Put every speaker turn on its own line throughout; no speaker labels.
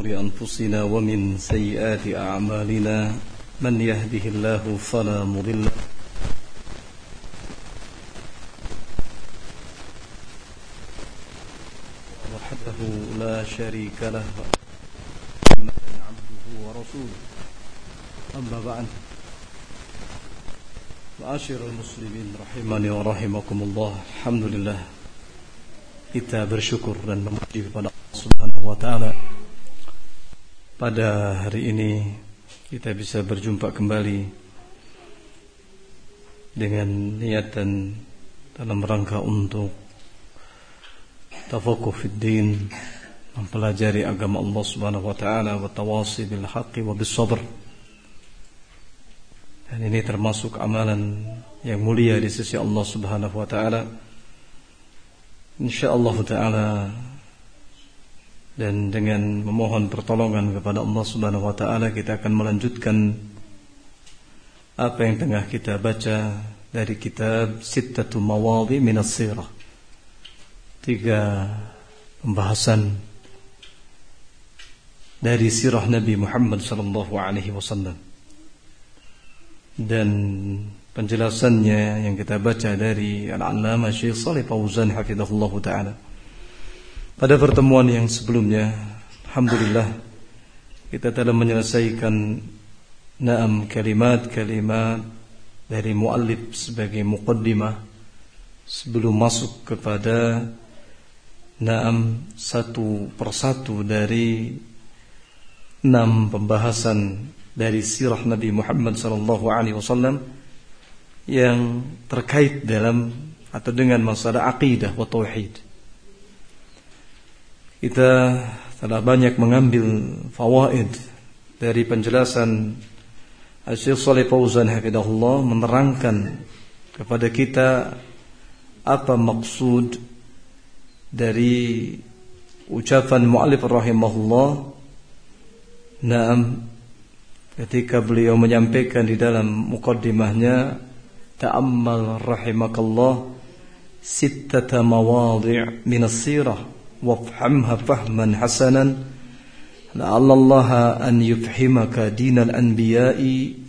شرور أنفسنا ومن سيئات أعمالنا من يهده الله فلا مضل وحده لا شريك له محمدا عبده ورسوله. أما بعد معاشر المسلمين رحمني ورحمكم الله الحمد لله. Kita bersyukur dan memuji kepada Allah Subhanahu wa taala. Pada hari ini kita bisa berjumpa kembali dengan niat dan dalam rangka untuk tafakuh fid din mempelajari agama Allah Subhanahu wa taala wa tawasi bil haqqi wa bis sabr dan ini termasuk amalan yang mulia di sisi Allah Subhanahu wa taala. Insyaallah taala dan dengan memohon pertolongan kepada Allah Subhanahu wa taala kita akan melanjutkan apa yang tengah kita baca dari kitab Sittatu Mawadhi min Sirah. Tiga pembahasan dari sirah Nabi Muhammad sallallahu alaihi wasallam dan penjelasannya yang kita baca dari Al-Allamah Syekh Salih Fauzan hafizahullah taala. Pada pertemuan yang sebelumnya, alhamdulillah kita telah menyelesaikan enam kalimat-kalimat dari muallif sebagai muqaddimah sebelum masuk kepada enam satu persatu dari enam pembahasan dari sirah Nabi Muhammad sallallahu alaihi wasallam yang terkait dalam atau dengan masalah akidah wa tauhid. Kita telah banyak mengambil fawaid dari penjelasan Syekh Shalih Fauzan hafizahullah menerangkan kepada kita apa maksud dari ucapan muallif rahimahullah. Naam ketika beliau menyampaikan di dalam mukaddimahnya ta'ammal rahimakallah sittata mawadhi' min as-sirah وافهمها فهما حسنا. لعل الله أن يفهمك دين الأنبياء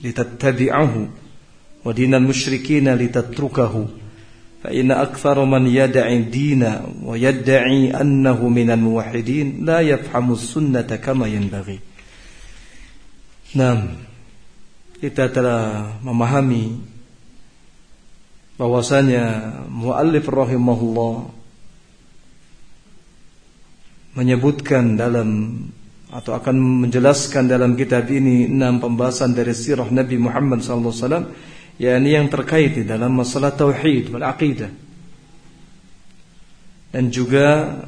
لتتبعه ودين المشركين لتتركه. فإن أكثر من يدعي الدين ويدعي أنه من الموحدين لا يفهم السنة كما ينبغي. نعم. Kita telah memahami bahwasanya muallif rahimahullah menyebutkan dalam atau akan menjelaskan dalam kitab ini enam pembahasan dari sirah Nabi Muhammad SAW yakni yang terkait dalam masalah tauhid wal aqidah dan juga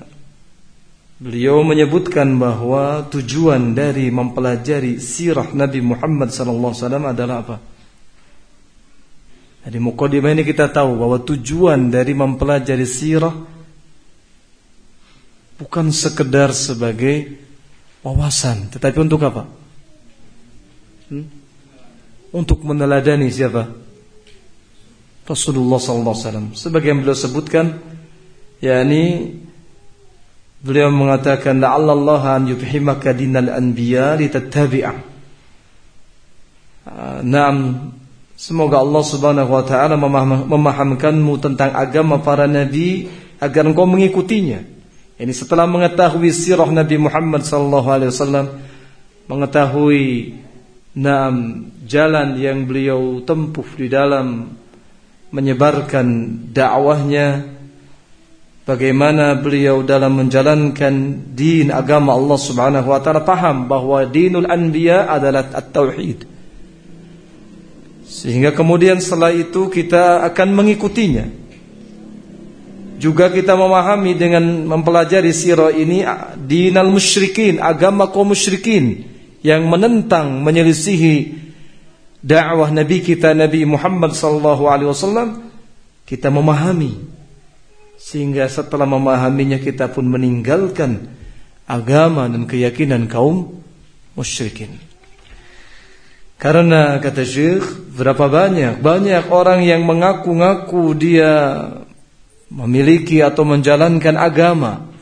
Beliau menyebutkan bahwa tujuan dari mempelajari sirah Nabi Muhammad sallallahu adalah apa? Dari mukadimah ini kita tahu bahwa tujuan dari mempelajari sirah bukan sekedar sebagai wawasan, tetapi untuk apa? Hmm? Untuk meneladani siapa? Rasulullah sallallahu alaihi wasallam. Sebagai yang beliau sebutkan yakni Beliau mengatakan la'allallah an yufhimaka dinal anbiya litattabi'ah. Ah, naam semoga Allah Subhanahu wa taala memahamkanmu tentang agama para nabi agar engkau mengikutinya. Ini setelah mengetahui sirah Nabi Muhammad sallallahu alaihi wasallam, mengetahui naam jalan yang beliau tempuh di dalam menyebarkan dakwahnya bagaimana beliau dalam menjalankan din agama Allah Subhanahu wa taala paham bahwa dinul anbiya adalah at-tauhid. Sehingga kemudian setelah itu kita akan mengikutinya. Juga kita memahami dengan mempelajari sirah ini dinal musyrikin, agama kaum musyrikin yang menentang menyelisihi dakwah Nabi kita Nabi Muhammad sallallahu alaihi wasallam kita memahami sehingga setelah memahaminya kita pun meninggalkan agama dan keyakinan kaum musyrikin. Karena kata Syekh, berapa banyak banyak orang yang mengaku-ngaku dia memiliki atau menjalankan agama.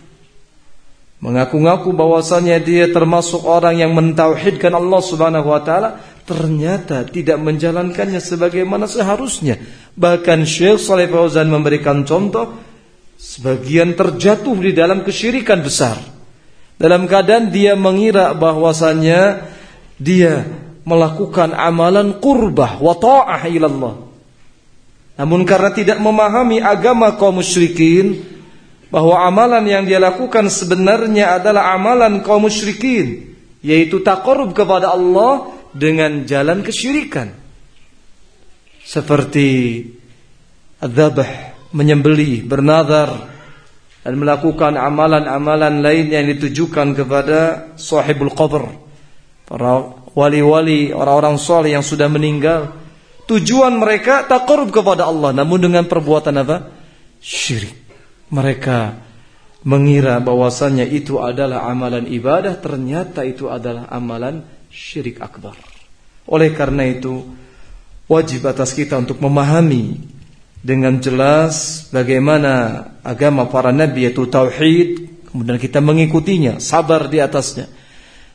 mengaku-ngaku bahwasanya dia termasuk orang yang mentauhidkan Allah Subhanahu wa taala ternyata tidak menjalankannya sebagaimana seharusnya. Bahkan Syekh Saleh Fauzan memberikan contoh sebagian terjatuh di dalam kesyirikan besar. Dalam keadaan dia mengira bahwasanya dia melakukan amalan qurbah wa ta'ah ilallah. Namun karena tidak memahami agama kaum musyrikin, bahwa amalan yang dia lakukan sebenarnya adalah amalan kaum musyrikin yaitu taqarrub kepada Allah dengan jalan kesyirikan. Seperti adzabah menyembelih bernazar dan melakukan amalan-amalan lain yang ditujukan kepada sahibul qabr para wali-wali orang-orang soleh yang sudah meninggal tujuan mereka taqarrub kepada Allah. Namun dengan perbuatan apa? Syirik. Mereka mengira bahwasannya itu adalah amalan ibadah. Ternyata itu adalah amalan syirik akbar. Oleh karena itu wajib atas kita untuk memahami dengan jelas bagaimana agama para nabi yaitu tauhid. Kemudian kita mengikutinya sabar di atasnya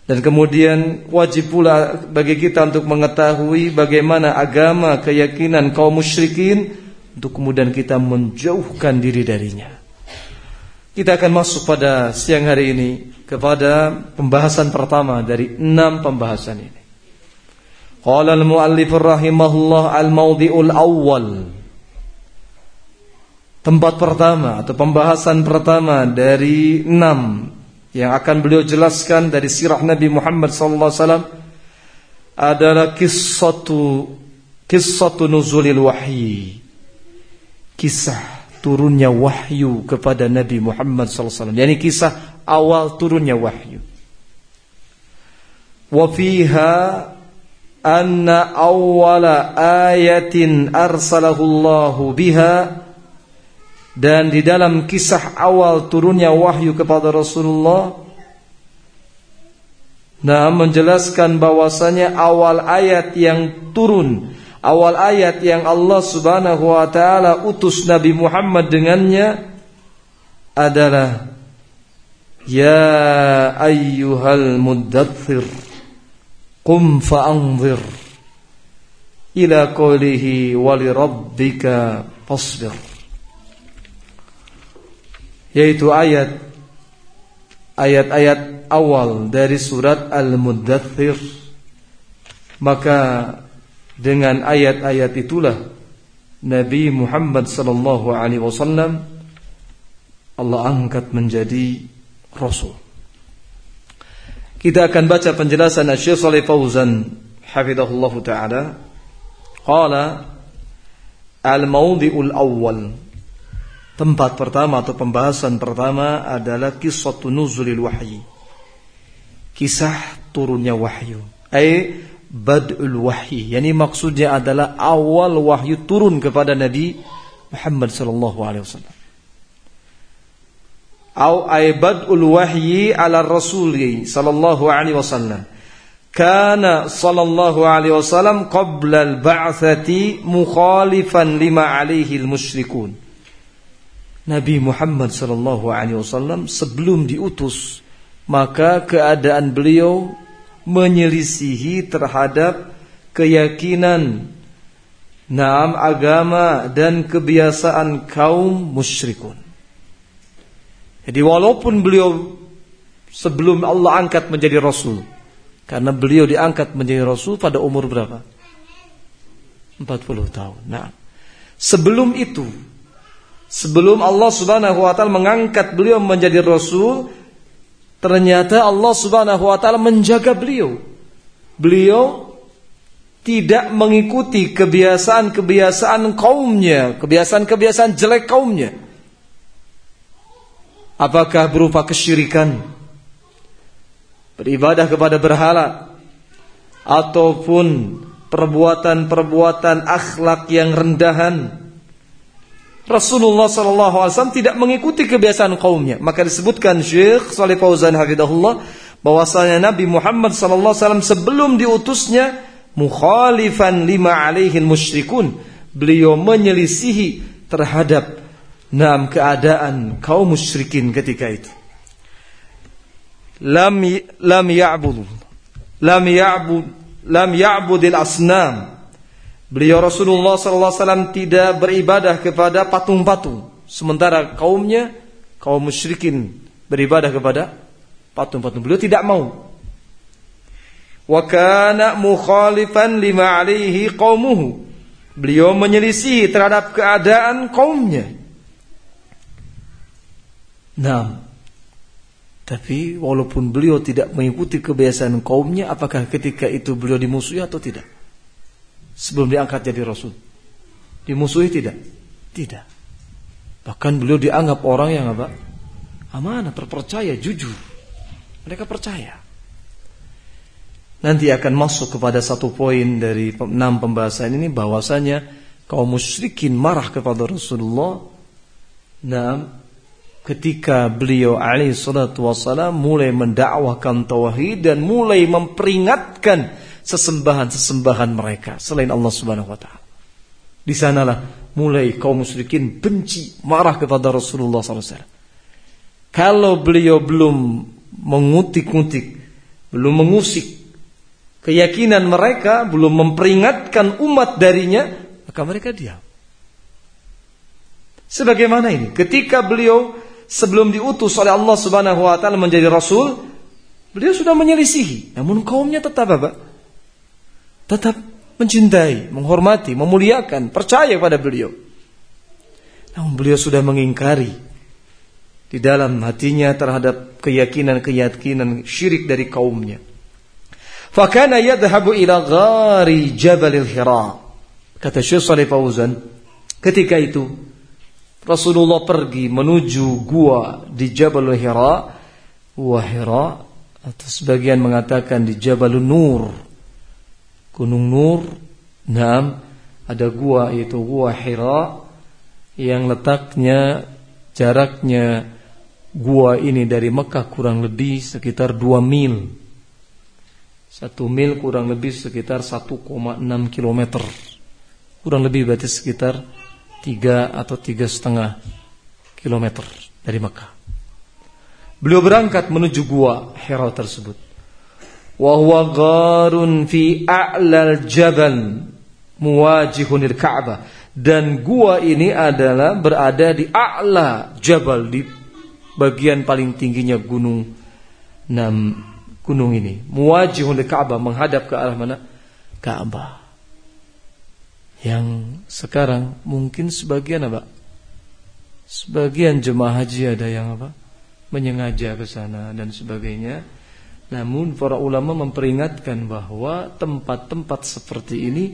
dan kemudian wajib pula bagi kita untuk mengetahui bagaimana agama keyakinan kaum musyrikin untuk kemudian kita menjauhkan diri darinya kita akan masuk pada siang hari ini kepada pembahasan pertama dari enam pembahasan ini. Qala al-muallif rahimahullah al-mawdi'ul awwal. Tempat pertama atau pembahasan pertama dari enam yang akan beliau jelaskan dari sirah Nabi Muhammad sallallahu alaihi wasallam adalah kisatu kisatu nuzulil wahyi. Kisah turunnya wahyu kepada Nabi Muhammad SAW. Yani kisah awal turunnya wahyu. Wafiha anna awwala ayatin arsalahu Allah biha dan di dalam kisah awal turunnya wahyu kepada Rasulullah Nah menjelaskan bahwasanya awal ayat yang turun awal ayat yang Allah Subhanahu wa taala utus Nabi Muhammad dengannya adalah Ya ayyuhal muddathir qum fa'anzir ila qawlihi wali rabbika fasbir yaitu ayat ayat-ayat awal dari surat Al-Muddathir maka dengan ayat-ayat itulah Nabi Muhammad sallallahu alaihi wasallam Allah angkat menjadi rasul. Kita akan baca penjelasan Syekh Shalih Fauzan hafizahullah taala. Qala al-mawdi'ul awwal. Tempat pertama atau pembahasan pertama adalah kisah nuzulil wahyi. Kisah turunnya wahyu. Ai badul wahyi. Yani maksudnya adalah awal wahyu turun kepada Nabi Muhammad sallallahu alaihi wasallam. Au ay badul wahyi ala rasuli sallallahu alaihi wasallam. Kana sallallahu alaihi wasallam qabla al-ba'thati mukhalifan lima alaihi al-musyrikun. Nabi Muhammad sallallahu alaihi wasallam sebelum diutus maka keadaan beliau menyelisihi terhadap keyakinan Naam agama dan kebiasaan kaum musyrikun. Jadi walaupun beliau sebelum Allah angkat menjadi rasul karena beliau diangkat menjadi rasul pada umur berapa? 40 tahun. Nah, sebelum itu sebelum Allah Subhanahu wa taala mengangkat beliau menjadi rasul, Ternyata Allah Subhanahu wa taala menjaga beliau. Beliau tidak mengikuti kebiasaan-kebiasaan kaumnya, kebiasaan-kebiasaan jelek kaumnya. Apakah berupa kesyirikan, beribadah kepada berhala, ataupun perbuatan-perbuatan akhlak yang rendahan, Rasulullah SAW tidak mengikuti kebiasaan kaumnya. Maka disebutkan Syekh Salih Fauzan Hafidahullah bahwasanya Nabi Muhammad SAW sebelum diutusnya mukhalifan lima alaihin musyrikun. Beliau menyelisihi terhadap enam keadaan kaum musyrikin ketika itu. lam lam ya'bud lam ya'bud lam ya'budil asnam beliau Rasulullah wasallam tidak beribadah kepada patung-patung. Sementara kaumnya kaum musyrikin beribadah kepada patung-patung. Beliau tidak mau. Wa kana mukhalifan lima alaihi qaumuhu. Beliau menyelisih terhadap keadaan kaumnya. Nah tapi walaupun beliau tidak mengikuti kebiasaan kaumnya, apakah ketika itu beliau dimusuhi atau tidak? Sebelum diangkat jadi rasul. Dimusuhi tidak? Tidak. Bahkan beliau dianggap orang yang apa? Amanah, terpercaya, jujur. Mereka percaya. Nanti akan masuk kepada satu poin dari enam pembahasan ini bahwasanya kaum musyrikin marah kepada Rasulullah. Nah, ketika beliau alaihi salatu wassalam mulai mendakwahkan tauhid dan mulai memperingatkan sesembahan-sesembahan mereka selain Allah Subhanahu wa taala. Di sanalah mulai kaum musyrikin benci, marah kepada Rasulullah SAW. Kalau beliau belum mengutik-ngutik, belum mengusik keyakinan mereka, belum memperingatkan umat darinya, maka mereka diam. Sebagaimana ini, ketika beliau sebelum diutus oleh Allah Subhanahu wa taala menjadi rasul, beliau sudah menyelisihi. Namun kaumnya tetap apa? Tetap mencintai, menghormati, memuliakan, percaya pada beliau. Namun beliau sudah mengingkari di dalam hatinya terhadap keyakinan-keyakinan syirik dari kaumnya. Fakana yadhhabu ila ghari Jabalil Hira. Kata Syekh Saleh Fauzan, ketika itu Rasulullah pergi menuju gua di Jabal Hira, gua Hira atau sebagian mengatakan di Jabal Nur. Gunung Nur, Naam, ada gua yaitu gua Hira yang letaknya jaraknya gua ini dari Mekah kurang lebih sekitar 2 mil. Satu mil kurang lebih sekitar 1,6 kilometer. Kurang lebih berarti sekitar tiga atau tiga setengah kilometer dari Mekah. Beliau berangkat menuju gua Hira tersebut. Wahwa garun fi a'lal jabal muwajihun Ka'bah dan gua ini adalah berada di a'la jabal di bagian paling tingginya gunung nam gunung ini muwajihun Ka'bah menghadap ke arah mana? Ka'bah yang sekarang mungkin sebagian apa? Sebagian jemaah haji ada yang apa? Menyengaja ke sana dan sebagainya. Namun para ulama memperingatkan bahwa tempat-tempat seperti ini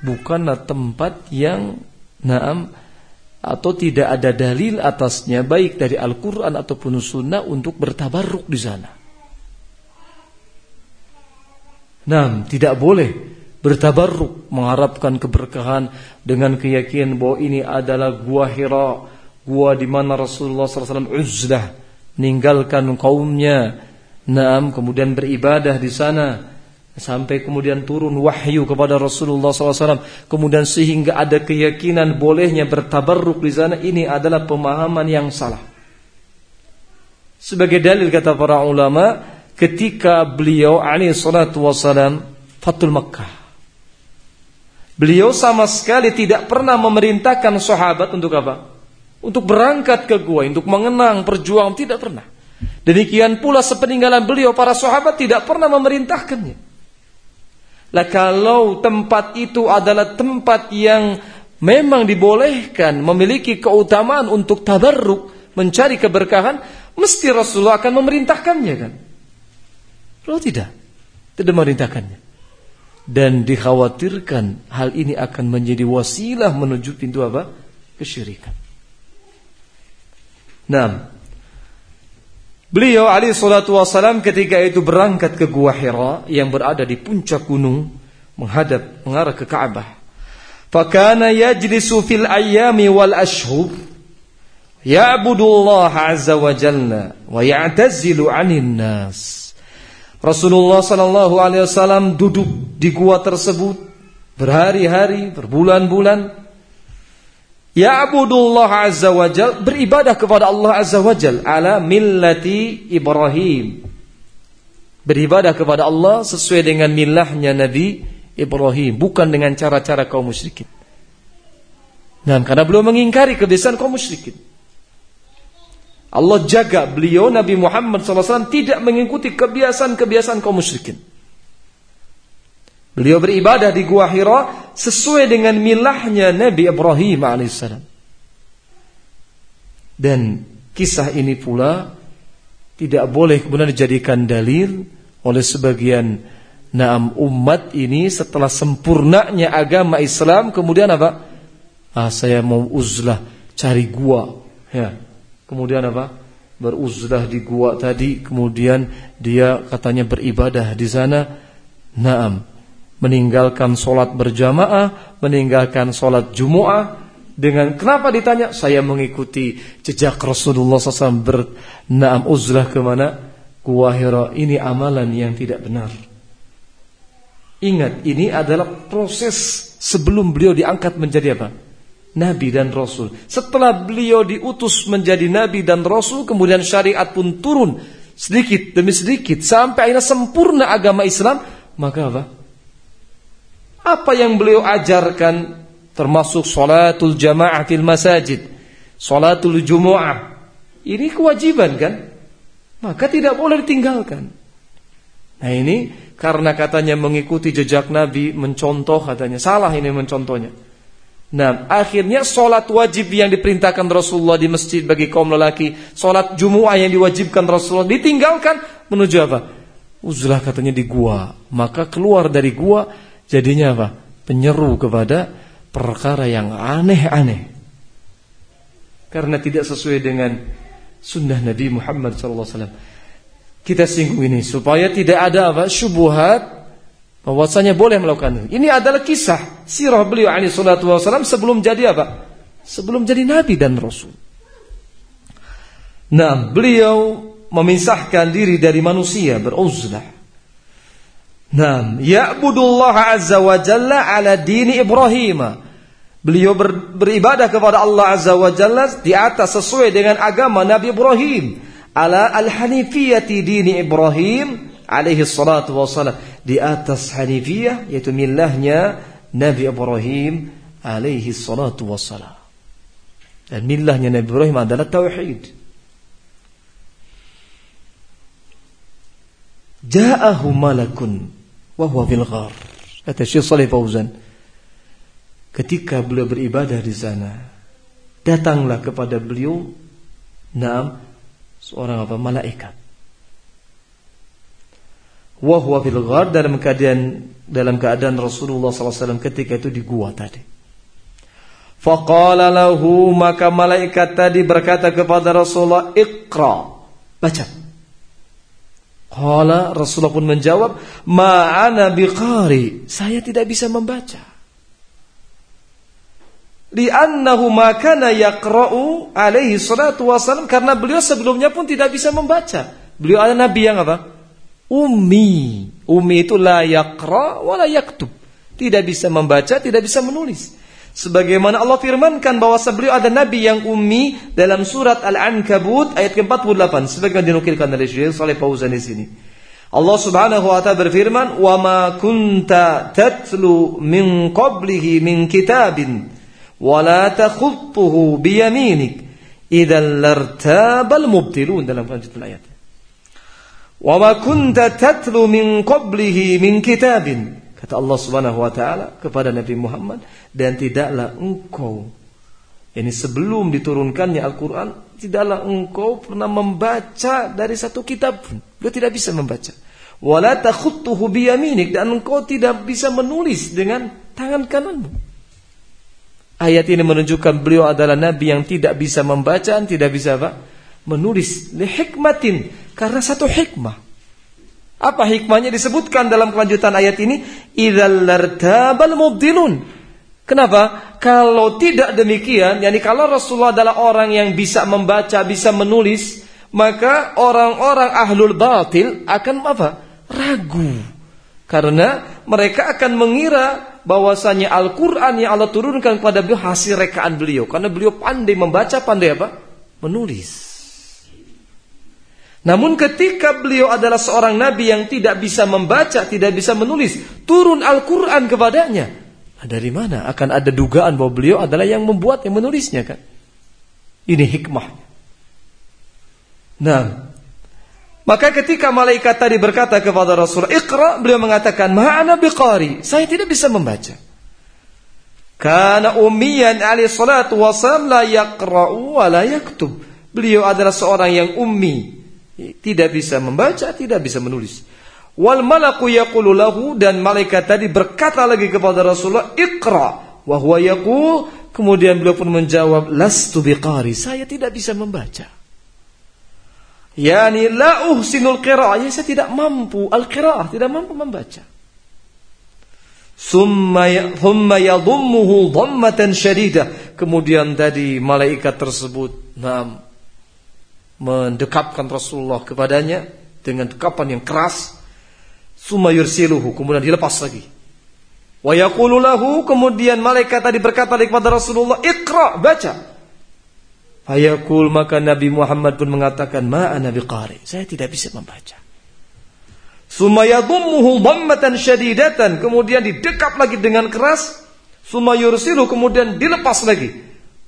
bukanlah tempat yang naam atau tidak ada dalil atasnya baik dari Al-Qur'an ataupun sunnah untuk bertabarruk di sana. Nah, tidak boleh bertabarruk mengharapkan keberkahan dengan keyakinan bahwa ini adalah gua Hira, gua di mana Rasulullah SAW uzlah meninggalkan kaumnya, naam kemudian beribadah di sana sampai kemudian turun wahyu kepada Rasulullah SAW kemudian sehingga ada keyakinan bolehnya bertabarruk di sana ini adalah pemahaman yang salah. Sebagai dalil kata para ulama ketika beliau alaihi salatu wasalam Fatul Makkah Beliau sama sekali tidak pernah memerintahkan sahabat untuk apa? Untuk berangkat ke gua, untuk mengenang, perjuang, tidak pernah. Demikian pula sepeninggalan beliau para sahabat tidak pernah memerintahkannya. Lah kalau tempat itu adalah tempat yang memang dibolehkan memiliki keutamaan untuk tabarruk, mencari keberkahan, mesti Rasulullah akan memerintahkannya kan? Kalau tidak, tidak memerintahkannya dan dikhawatirkan hal ini akan menjadi wasilah menuju pintu apa? kesyirikan. Nah, beliau alaihi salatu wasalam ketika itu berangkat ke Gua Hira yang berada di puncak gunung menghadap mengarah ke Ka'bah. Fakana yajlisu fil ayami wal ashhur ya'budu Allah azza wa jalla wa ya'tazilu 'anil nas. Rasulullah Sallallahu Alaihi Wasallam duduk di gua tersebut berhari-hari, berbulan-bulan. Ya Abdullah Azza wa Jal beribadah kepada Allah Azza wa Jal ala millati Ibrahim beribadah kepada Allah sesuai dengan milahnya Nabi Ibrahim, bukan dengan cara-cara kaum musyrikin. Dan karena beliau mengingkari kebiasaan kaum musyrikin. Allah jaga beliau Nabi Muhammad SAW tidak mengikuti kebiasaan-kebiasaan kaum musyrikin. Beliau beribadah di Gua Hira sesuai dengan milahnya Nabi Ibrahim alaihissalam. Dan kisah ini pula tidak boleh kemudian dijadikan dalil oleh sebagian naam umat ini setelah sempurnanya agama Islam kemudian apa? Ah saya mau uzlah cari gua ya Kemudian apa? Beruzlah di gua tadi, kemudian dia katanya beribadah di sana. Naam, meninggalkan solat berjamaah, meninggalkan solat Jumu'ah dengan kenapa ditanya? Saya mengikuti jejak Rasulullah SAW bernaam uzlah ke mana? Gua Hira. Ini amalan yang tidak benar. Ingat, ini adalah proses sebelum beliau diangkat menjadi apa? Nabi dan Rasul. Setelah beliau diutus menjadi Nabi dan Rasul, kemudian syariat pun turun sedikit demi sedikit sampai akhirnya sempurna agama Islam. Maka apa? Apa yang beliau ajarkan termasuk salatul jamaah fil masajid, salatul jumu'ah. Ini kewajiban kan? Maka tidak boleh ditinggalkan. Nah ini karena katanya mengikuti jejak Nabi, mencontoh katanya. Salah ini mencontohnya. Nah, akhirnya solat wajib yang diperintahkan Rasulullah di masjid bagi kaum lelaki, solat Jumu'ah yang diwajibkan Rasulullah ditinggalkan menuju apa? Uzlah katanya di gua. Maka keluar dari gua jadinya apa? Penyeru kepada perkara yang aneh-aneh. Karena tidak sesuai dengan sunnah Nabi Muhammad SAW. Kita singgung ini supaya tidak ada apa? Syubuhat bahwasanya boleh melakukan ini. Ini adalah kisah sirah beliau alaihi salatu wasallam sebelum jadi apa? Sebelum jadi nabi dan rasul. Nah, beliau memisahkan diri dari manusia beruzlah. Nah, ya'budullah azza wa jalla ala dini Ibrahim. Beliau ber, beribadah kepada Allah azza wa jalla di atas sesuai dengan agama Nabi Ibrahim. Ala al-hanifiyati dini Ibrahim alaihi salatu wassalam di atas Hanifiyah yaitu millahnya Nabi Ibrahim alaihi salatu wassalam. Dan millahnya Nabi Ibrahim adalah tauhid. Ja'ahu malakun wa huwa fil ghar. Kata Syekh Saleh Fauzan, ketika beliau beribadah di sana, datanglah kepada beliau enam seorang apa malaikat wahwa fil ghar dalam keadaan dalam keadaan Rasulullah SAW ketika itu di gua tadi. Faqala lahu maka malaikat tadi berkata kepada Rasulullah Iqra baca. Qala Rasulullah pun menjawab ma'ana biqari saya tidak bisa membaca. Li'annahu makana yaqra'u alaihi salatu wasallam karena beliau sebelumnya pun tidak bisa membaca. Beliau ada nabi yang apa? ummi. Ummi itu la yakra wa la yaktub. Tidak bisa membaca, tidak bisa menulis. Sebagaimana Allah firmankan bahwa beliau ada nabi yang ummi dalam surat Al-Ankabut ayat ke-48 sebagaimana dinukilkan oleh Syekh Saleh Fauzan di sini. Allah Subhanahu wa taala berfirman, "Wa ma kunta tatlu min qablihi min kitabin wa la idzal lartabal mubtilun" dalam lanjutan ayat. Wa ma kunta tatlu min qablihi min kitabin. Kata Allah Subhanahu wa taala kepada Nabi Muhammad dan tidaklah engkau ini sebelum diturunkannya Al-Qur'an tidaklah engkau pernah membaca dari satu kitab pun. Beliau tidak bisa membaca. Wala takhutuhu biyaminik dan engkau tidak bisa menulis dengan tangan kananmu. Ayat ini menunjukkan beliau adalah nabi yang tidak bisa membaca, tidak bisa apa? menulis li hikmatin karena satu hikmah. Apa hikmahnya disebutkan dalam kelanjutan ayat ini? Idzal lartabal mubdilun. Kenapa? Kalau tidak demikian, yakni kalau Rasulullah adalah orang yang bisa membaca, bisa menulis, maka orang-orang ahlul batil akan apa? Ragu. Karena mereka akan mengira bahwasanya Al-Qur'an yang Allah turunkan kepada beliau hasil rekaan beliau karena beliau pandai membaca, pandai apa? Menulis. Namun ketika beliau adalah seorang nabi yang tidak bisa membaca, tidak bisa menulis, turun Al-Quran kepadanya. Dari mana akan ada dugaan bahwa beliau adalah yang membuat, yang menulisnya kan? Ini hikmah. Nah, maka ketika malaikat tadi berkata kepada Rasul, Iqra, beliau mengatakan, Ma'ana biqari, saya tidak bisa membaca. Karena ummiyan alaihi salatu wassalam la yaqra'u wa la yaktub. Beliau adalah seorang yang ummi, tidak bisa membaca, tidak bisa menulis. Wal malaku yaqulu lahu dan malaikat tadi berkata lagi kepada Rasulullah, "Iqra." Wa huwa yaqul, kemudian beliau pun menjawab, "Lastu biqari." Saya tidak bisa membaca. Yani la uhsinul qira'ah, ya, saya tidak mampu al-qira'ah, tidak mampu membaca. Ya, thumma yadhummuhu dhammatan syadidah. Kemudian tadi malaikat tersebut, nah, mendekapkan Rasulullah kepadanya dengan dekapan yang keras. Summa yursiluhu, kemudian dilepas lagi. Wa yaqulu lahu, kemudian malaikat tadi berkata kepada Rasulullah, "Iqra, baca." Fayaqul maka Nabi Muhammad pun mengatakan, "Ma ana biqari." Saya tidak bisa membaca. Summa yadhummuhu dhammatan syadidatan, kemudian didekap lagi dengan keras. Summa yursilu, kemudian dilepas lagi.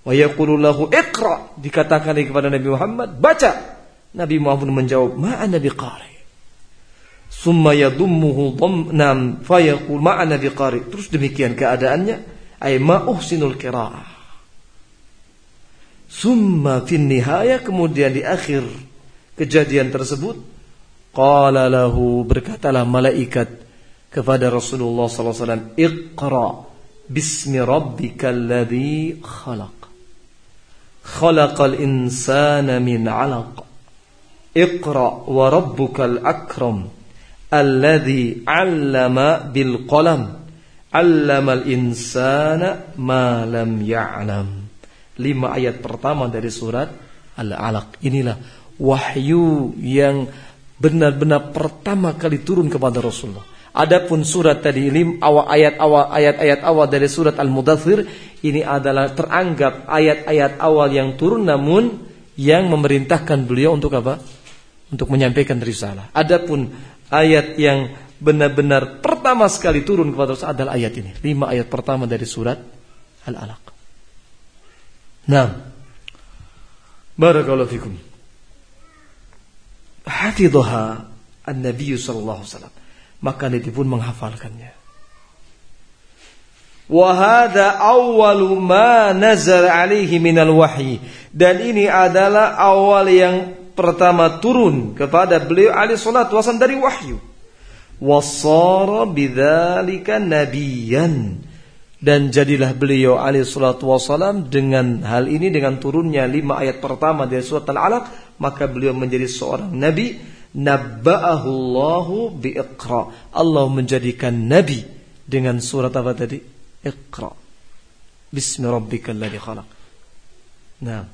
Wa yaqulu lahu iqra dikatakan kepada Nabi Muhammad baca. Nabi Muhammad menjawab ma ana biqari. Summa yadummuhu dhammam fa yaqul ma ana biqari. Terus demikian keadaannya ay ma uhsinul qiraah. Summa fin nihaya kemudian di akhir kejadian tersebut qala lahu berkatalah malaikat kepada Rasulullah sallallahu alaihi wasallam iqra bismi rabbikal ladzi khalaq khalaqal insana min 'alaq Iqra wa rabbukal akram alladhi 'allama bil qalam 'allamal insana ma lam ya'lam. Lima ayat pertama dari surat Al-Alaq. Inilah wahyu yang benar-benar pertama kali turun kepada Rasulullah. Adapun surat tadi lim awal ayat awal ayat-ayat awal dari surat Al-Mudathir ini adalah teranggap ayat-ayat awal yang turun namun yang memerintahkan beliau untuk apa? Untuk menyampaikan risalah. Adapun ayat yang benar-benar pertama sekali turun kepada Rasul adalah ayat ini. Lima ayat pertama dari surat Al-Alaq. Nah. Barakallahu fikum. Hafidhaha An-Nabi sallallahu alaihi wasallam maka Nabi pun menghafalkannya. Wahada awalu ma nazar alaihi minal wahyi dan ini adalah awal yang pertama turun kepada beliau alaihi salatu wasallam dari wahyu. Wasara bidzalika nabiyan dan jadilah beliau alaihi salatu wasallam dengan hal ini dengan turunnya lima ayat pertama dari surat Al-Alaq maka beliau menjadi seorang nabi nabba'ahu Allahu biiqra. Allah menjadikan nabi dengan surat apa tadi? Iqra. Bismi rabbikal ladzi khalaq. Nah.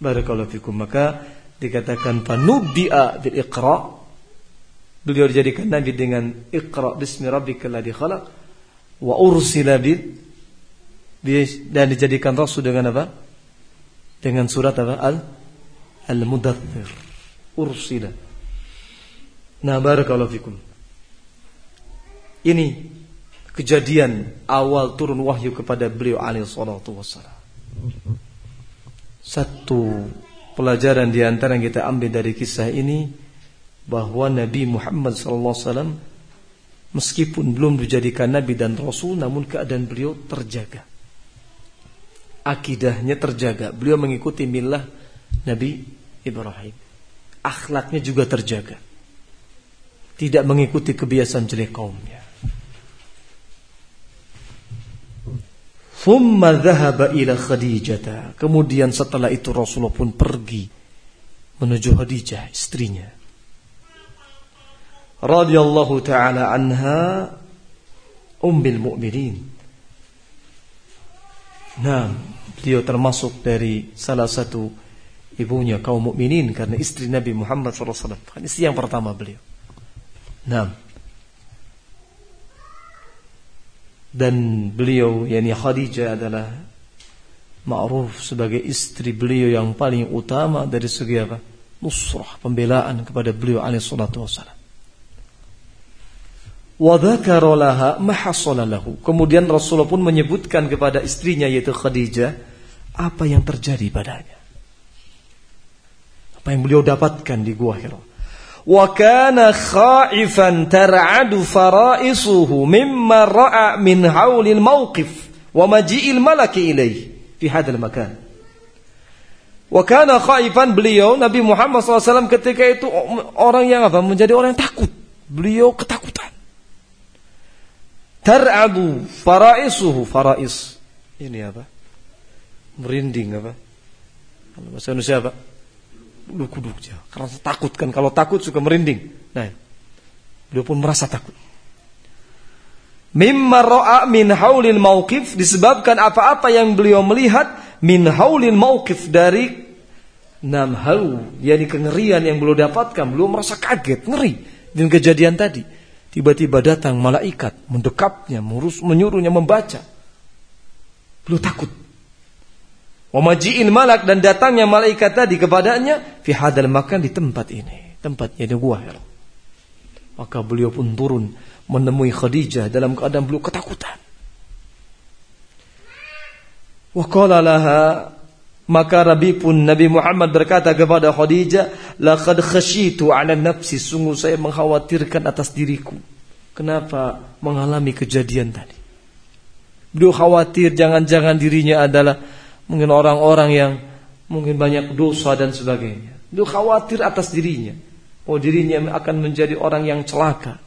Barakallahu fikum. Maka dikatakan panubbi'a bil iqra. Beliau dijadikan nabi dengan iqra bismi rabbikal ladzi khalaq wa ursila bil dan dijadikan rasul dengan apa? Dengan surat apa? Al Al-Mudaththir ursila. Nah, barakallahu fikum. Ini kejadian awal turun wahyu kepada beliau alaihi salatu wassalam. Satu pelajaran di antara yang kita ambil dari kisah ini bahwa Nabi Muhammad wasallam meskipun belum dijadikan nabi dan rasul namun keadaan beliau terjaga. Akidahnya terjaga. Beliau mengikuti milah Nabi Ibrahim akhlaknya juga terjaga. Tidak mengikuti kebiasaan jelek kaumnya. Thumma dhahaba ila Khadijah. Kemudian setelah itu Rasulullah pun pergi menuju Khadijah, istrinya. Radiyallahu taala anha ummil mu'minin. Nah, beliau termasuk dari salah satu ibunya kaum mukminin karena istri Nabi Muhammad SAW. Kan istri yang pertama beliau. Nah. Dan beliau yakni Khadijah adalah ma'ruf sebagai istri beliau yang paling utama dari segi apa? nusrah, pembelaan kepada beliau alaihi salatu. Wadhakarolaha mahasolalahu. Kemudian Rasulullah pun menyebutkan kepada istrinya yaitu Khadijah apa yang terjadi padanya. Apa yang beliau dapatkan di gua Hira. Wa kana khaifan tar'adu fara'isuhu mimma ra'a min haulil mawqif wa maji'il malaki ilaih fi hadal makan. Wa kana khaifan beliau Nabi Muhammad SAW ketika itu orang yang apa? Menjadi orang yang takut. Beliau ketakutan. Tar'abu faraisuhu farais. Ini apa? Merinding apa? Kalau bahasa Indonesia apa? Bulu kuduk ya. Karena takut kan. Kalau takut suka merinding. Nah, beliau pun merasa takut. Mimma ra'a min haulil mauqif disebabkan apa-apa yang beliau melihat min haulil mauqif dari enam hal yakni kengerian yang beliau dapatkan beliau merasa kaget ngeri dengan kejadian tadi Tiba-tiba datang malaikat mendekapnya, menyuruhnya membaca. Beliau takut. Wa maji'il malak dan datangnya malaikat tadi kepadanya fi hadal makan di tempat ini, tempatnya di gua Hira. Maka beliau pun turun menemui Khadijah dalam keadaan beliau ketakutan. Wa qala laha maka Rabi pun Nabi Muhammad berkata kepada Khadijah, "Laqad khasyitu 'ala nafsi, sungguh saya mengkhawatirkan atas diriku." Kenapa mengalami kejadian tadi? Beliau khawatir jangan-jangan dirinya adalah mungkin orang-orang yang mungkin banyak dosa dan sebagainya. Beliau khawatir atas dirinya. Oh dirinya akan menjadi orang yang celaka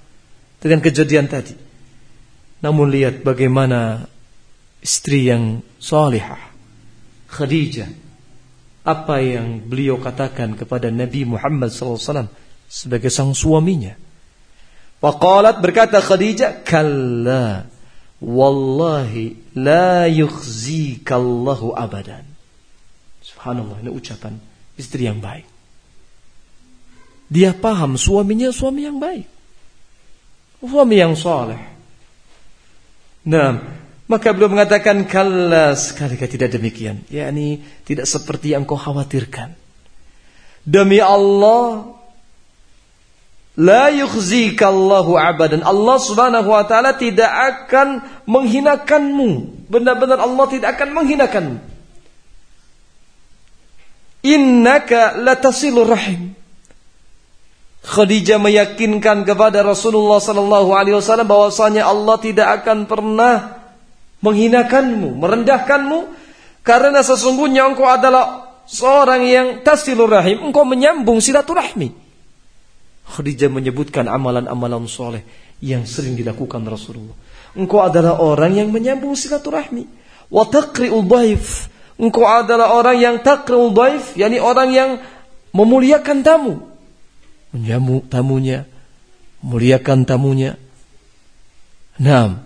dengan kejadian tadi. Namun lihat bagaimana istri yang salihah Khadijah apa yang beliau katakan kepada Nabi Muhammad SAW sebagai sang suaminya. Waqalat berkata Khadijah, "Kalla wallahi la yukhzikallahu abadan." Subhanallah, ini ucapan istri yang baik. Dia paham suaminya suami yang baik. Suami yang saleh. Nah, maka beliau mengatakan kalla sekali tidak demikian. yakni tidak seperti yang kau khawatirkan. Demi Allah La yukhzikallahu abadan. Allah subhanahu wa ta'ala tidak akan menghinakanmu. Benar-benar Allah tidak akan menghinakanmu. Innaka latasilur rahim. Khadijah meyakinkan kepada Rasulullah sallallahu alaihi wasallam bahwasanya Allah tidak akan pernah menghinakanmu, merendahkanmu karena sesungguhnya engkau adalah seorang yang tasilur rahim, engkau menyambung silaturahmi. Khadijah menyebutkan amalan-amalan soleh yang sering dilakukan Rasulullah. Engkau adalah orang yang menyambung silaturahmi. Wa taqri'ul dhaif. Engkau adalah orang yang taqri'ul dhaif, yakni orang yang memuliakan tamu. Menjamu tamunya, memuliakan tamunya. Naam.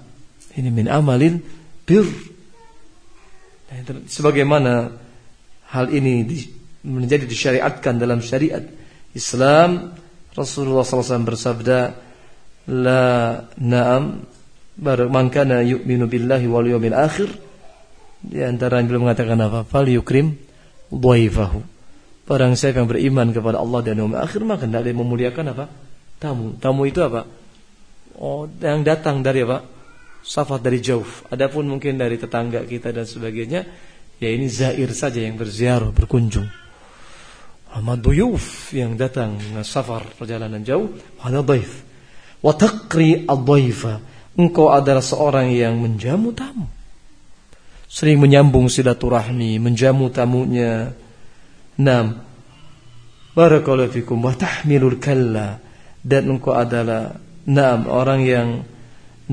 Ini min amalin bir. Sebagaimana hal ini menjadi disyariatkan dalam syariat Islam, Rasulullah SAW bersabda, La na'am man kana yu'minu billahi wal yawmil akhir. Di antara yang belum mengatakan apa? Fal yukrim dhaifahu. Barang siapa yang beriman kepada Allah dan yaumil akhir maka yang memuliakan apa? Tamu. Tamu itu apa? Oh yang datang dari apa? Safat dari jauh. Adapun mungkin dari tetangga kita dan sebagainya, ya ini zair saja yang berziarah, berkunjung. Ahmad duyuf yang datang safar perjalanan jauh, ada daif. Wa taqri ad-daifa. Engkau adalah seorang yang menjamu tamu. Sering menyambung silaturahmi, menjamu tamunya. Nam. Barakallahu fikum wa tahmilul kalla dan engkau adalah nam orang yang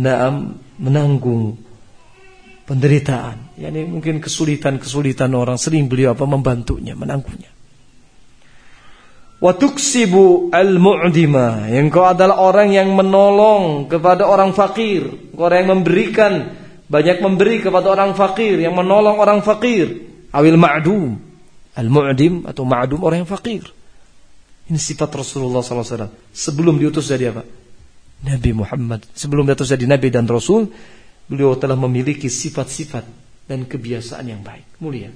naam menanggung penderitaan. Yani mungkin kesulitan-kesulitan orang sering beliau apa membantunya, menanggungnya. Watuksibu al-mu'dima. Yang kau adalah orang yang menolong kepada orang fakir. Orang yang memberikan Banyak memberi kepada orang fakir Yang menolong orang fakir. Awil ma'dum. Al-mu'dim atau ma'dum orang yang fakir. Ini sifat Rasulullah SAW Sebelum diutus jadi apa? Nabi Muhammad. Sebelum datang jadi Nabi dan Rasul beliau telah memiliki sifat-sifat dan kebiasaan yang baik mulia.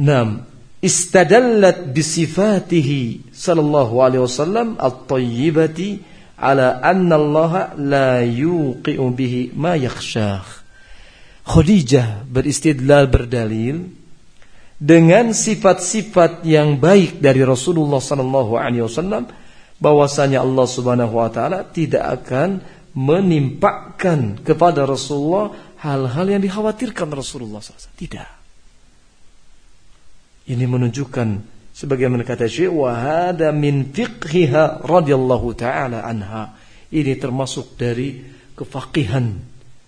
Nam istadallat bisifatihi sallallahu alaihi wasallam at-tayyibati ala anna Allah la yuqi'u bihi ma yakhshah. Khadijah beristidlal berdalil dengan sifat-sifat yang baik dari Rasulullah sallallahu alaihi wasallam bahwasanya Allah Subhanahu wa taala tidak akan menimpakan kepada Rasulullah hal-hal yang dikhawatirkan Rasulullah SAW. Tidak. Ini menunjukkan sebagaimana kata Syekh wa hada min fiqhiha radhiyallahu taala anha. Ini termasuk dari kefaqihan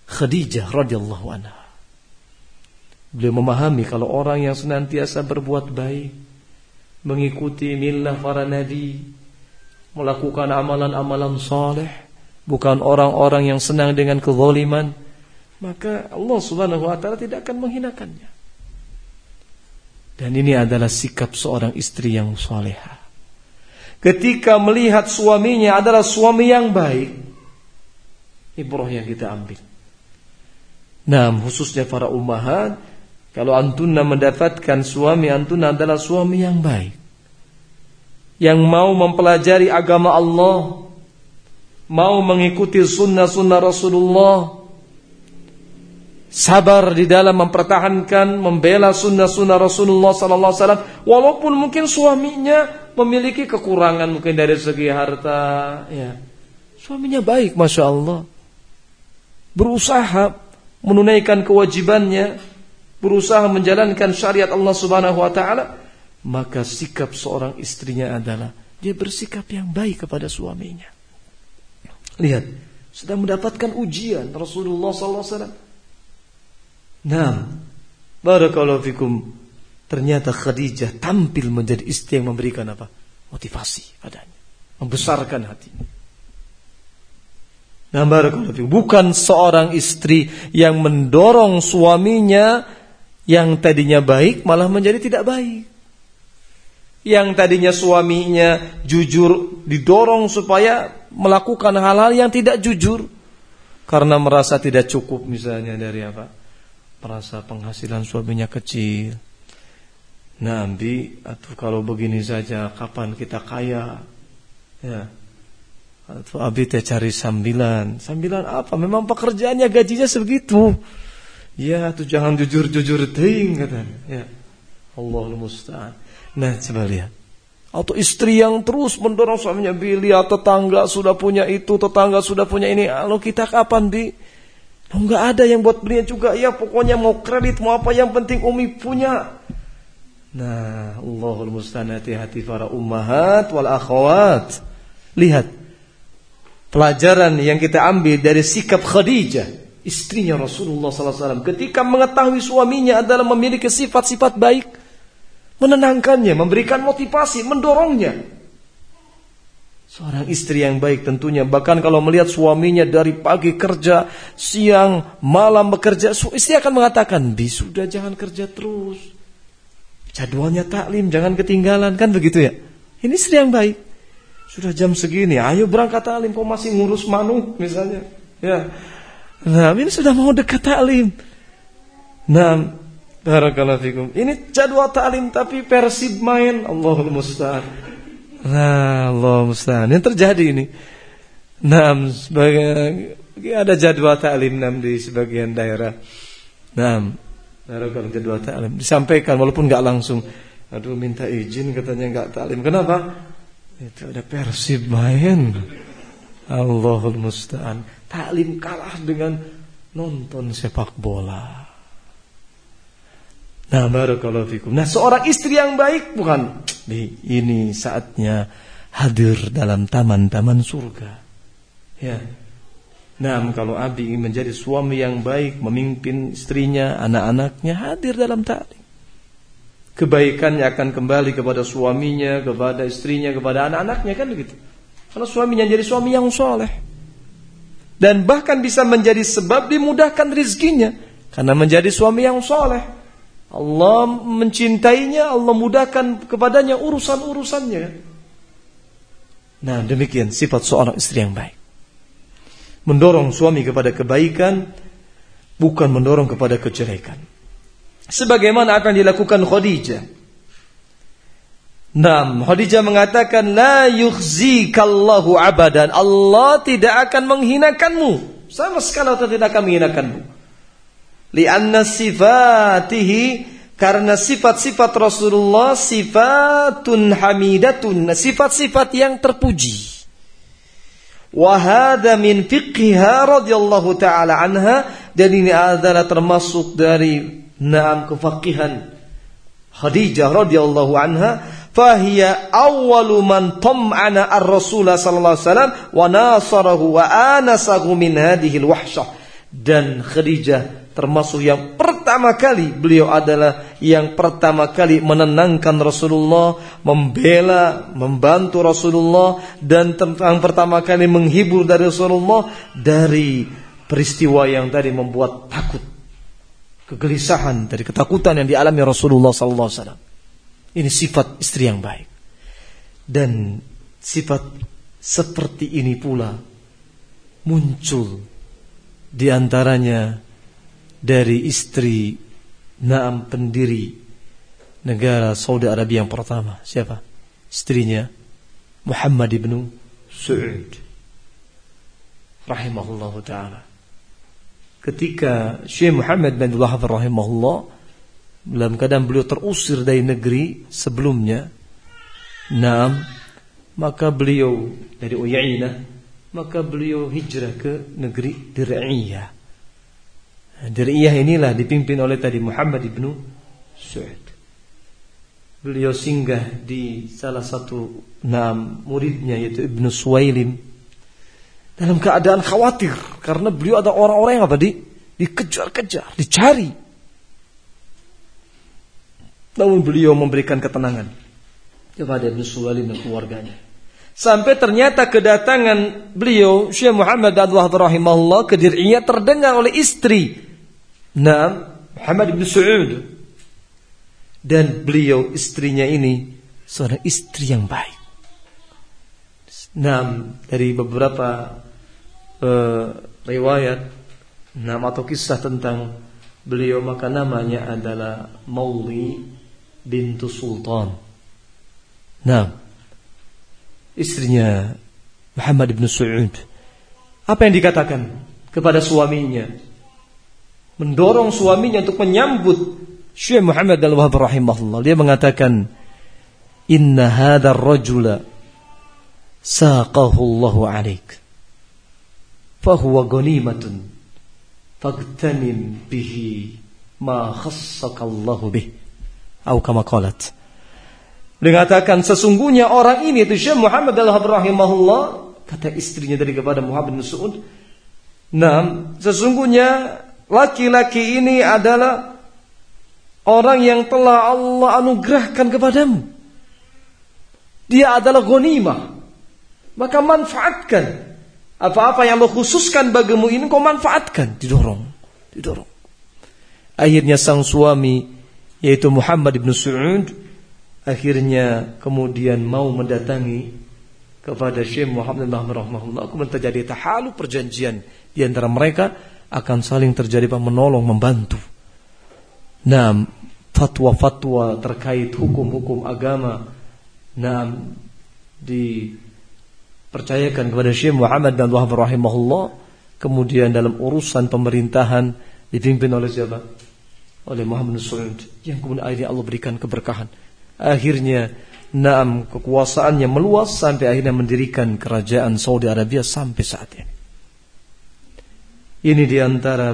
Khadijah radhiyallahu anha. Beliau memahami kalau orang yang senantiasa berbuat baik, mengikuti millah para nabi, melakukan amalan-amalan saleh, bukan orang-orang yang senang dengan kezaliman, maka Allah Subhanahu wa taala tidak akan menghinakannya. Dan ini adalah sikap seorang istri yang soleha. Ketika melihat suaminya adalah suami yang baik, ibrah yang kita ambil. Nah, khususnya para ummahat, kalau antuna mendapatkan suami antuna adalah suami yang baik. Yang mau mempelajari agama Allah, mau mengikuti sunnah-sunnah Rasulullah, sabar di dalam mempertahankan, membela sunnah-sunnah Rasulullah Sallallahu Alaihi Wasallam, walaupun mungkin suaminya memiliki kekurangan mungkin dari segi harta, ya. Suaminya baik, masya Allah, berusaha menunaikan kewajibannya, berusaha menjalankan syariat Allah Subhanahu Wa Taala, maka sikap seorang istrinya adalah dia bersikap yang baik kepada suaminya. Lihat, sedang mendapatkan ujian Rasulullah Sallallahu Alaihi Wasallam Nah, barakallahu fikum. Ternyata Khadijah tampil menjadi istri yang memberikan apa? Motivasi padanya. Membesarkan hatinya. Nah, barakallahu fikum. Bukan seorang istri yang mendorong suaminya yang tadinya baik malah menjadi tidak baik. Yang tadinya suaminya jujur didorong supaya melakukan hal-hal yang tidak jujur karena merasa tidak cukup misalnya dari apa? Merasa penghasilan suaminya kecil. Nah, Abi, atau kalau begini saja kapan kita kaya? Ya. Atau Abi teh cari sambilan. Sambilan apa? Memang pekerjaannya gajinya sebegitu. Ya, tuh jangan jujur-jujur ting katanya. Ya. Allahul musta'an. Nah, coba lihat. Atau istri yang terus mendorong suaminya, Bi, lihat tetangga sudah punya itu, tetangga sudah punya ini. Lalu kita kapan, Bi? Enggak ada yang buat belinya juga. Ya pokoknya mau kredit mau apa yang penting Umi punya. Nah, Allahul musta'an hati-hati para ummahat wal akhwat. Lihat pelajaran yang kita ambil dari sikap Khadijah, istrinya Rasulullah SAW, ketika mengetahui suaminya adalah memiliki sifat-sifat baik, menenangkannya, memberikan motivasi, mendorongnya. Seorang istri yang baik tentunya bahkan kalau melihat suaminya dari pagi kerja, siang, malam bekerja, istri akan mengatakan, "Bi, sudah jangan kerja terus. Jadwalnya taklim, jangan ketinggalan." Kan begitu ya? Ini istri yang baik. Sudah jam segini, ayo berangkat taklim, kok masih ngurus manu misalnya. Ya. Nah, ini sudah mau dekat taklim. Nah, barakallahu fikum. Ini jadwal taklim tapi persib main, Allahul musta'an. Nah, Allah mustahil. Yang terjadi ini. Nah, sebagai ada jadwal taklim nam di sebagian daerah. Nah, kalau jadwal taklim disampaikan walaupun nggak langsung. Aduh, minta izin katanya nggak taklim. Kenapa? Itu ada persib main. Allahul musta'an. Taklim kalah dengan nonton sepak bola. Nah, barakallahu fikum. Nah, seorang istri yang baik bukan ini saatnya hadir dalam taman-taman surga. Ya. Nah, kalau Abi ingin menjadi suami yang baik, memimpin istrinya, anak-anaknya hadir dalam taklim. Kebaikannya akan kembali kepada suaminya, kepada istrinya, kepada anak-anaknya kan begitu. Karena suaminya jadi suami yang soleh. Dan bahkan bisa menjadi sebab dimudahkan rizkinya. Karena menjadi suami yang soleh. Allah mencintainya, Allah mudahkan kepadanya urusan-urusannya. Nah, demikian sifat seorang istri yang baik. Mendorong suami kepada kebaikan, bukan mendorong kepada kejelekan. Sebagaimana akan dilakukan Khadijah. Nah, Khadijah mengatakan la yukhzikallahu abadan. Allah tidak akan menghinakanmu. Sama sekali Allah tidak akan menghinakanmu. Lianna sifatihi karena sifat-sifat Rasulullah sifatun hamidatun, sifat-sifat yang terpuji. Wahada min fiqhiha radhiyallahu taala anha dan ini adalah termasuk dari naam kefakihan Khadijah radhiyallahu anha fahiya awwalu man tam'ana ar-rasul sallallahu alaihi wasallam wa nasarahu wa anasahu min hadhihi al-wahsyah dan Khadijah termasuk yang pertama kali beliau adalah yang pertama kali menenangkan Rasulullah, membela, membantu Rasulullah dan yang pertama kali menghibur dari Rasulullah dari peristiwa yang tadi membuat takut, kegelisahan dari ketakutan yang dialami Rasulullah sallallahu alaihi wasallam. Ini sifat istri yang baik. Dan sifat seperti ini pula muncul di antaranya dari istri Naam pendiri negara Saudi Arabia yang pertama. Siapa? Istrinya Muhammad ibnu Su'ud. Rahimahullah ta'ala. Ketika Syekh Muhammad bin Wahab rahimahullah dalam keadaan beliau terusir dari negeri sebelumnya. Naam, maka beliau dari Uyainah, maka beliau hijrah ke negeri Dir'iyah. Dir'iyah inilah dipimpin oleh tadi Muhammad ibnu Su'ud. Beliau singgah di salah satu naam muridnya yaitu Ibnu Suwailim dalam keadaan khawatir karena beliau ada orang-orang yang apa di dikejar-kejar, dicari namun beliau memberikan ketenangan kepada Ibn Suwalim dan keluarganya. Sampai ternyata kedatangan beliau Syekh Muhammad Abdullah rahimahullah ke terdengar oleh istri Naam Muhammad bin Su'ud dan beliau istrinya ini seorang istri yang baik. Naam dari beberapa uh, riwayat nama atau kisah tentang beliau maka namanya adalah Mauli bintu Sultan. Nah, istrinya Muhammad bin Su'ud. Apa yang dikatakan kepada suaminya? Mendorong suaminya untuk menyambut Syekh Muhammad al-Wahab rahimahullah. Dia mengatakan, "Inna hadzal rajula saqahu Allahu 'alaik. Fahuwa ghanimatun. Fagtanim bihi ma khassaka Allahu bih." atau kama qalat. Dikatakan sesungguhnya orang ini itu Syekh Muhammad al-Habib rahimahullah kata istrinya dari kepada Muhammad bin Su'ud Nah, sesungguhnya laki-laki ini adalah orang yang telah Allah anugerahkan kepadamu. Dia adalah ghanimah. Maka manfaatkan. Apa-apa yang Allah khususkan bagimu ini kau manfaatkan. Didorong. Didorong. Akhirnya sang suami yaitu Muhammad bin Su'ud akhirnya kemudian mau mendatangi kepada Syekh Muhammad bin rahimahullah kemudian terjadi tahalu perjanjian di antara mereka akan saling terjadi menolong membantu. Nah, fatwa-fatwa terkait hukum-hukum agama nah dipercayakan kepada Syekh Muhammad dan Wahab rahimahullah kemudian dalam urusan pemerintahan dipimpin oleh siapa? oleh Muhammad Saud yang kemudian akhirnya Allah berikan keberkahan. Akhirnya naam kekuasaannya meluas sampai akhirnya mendirikan kerajaan Saudi Arabia sampai saat ini. Ini di antara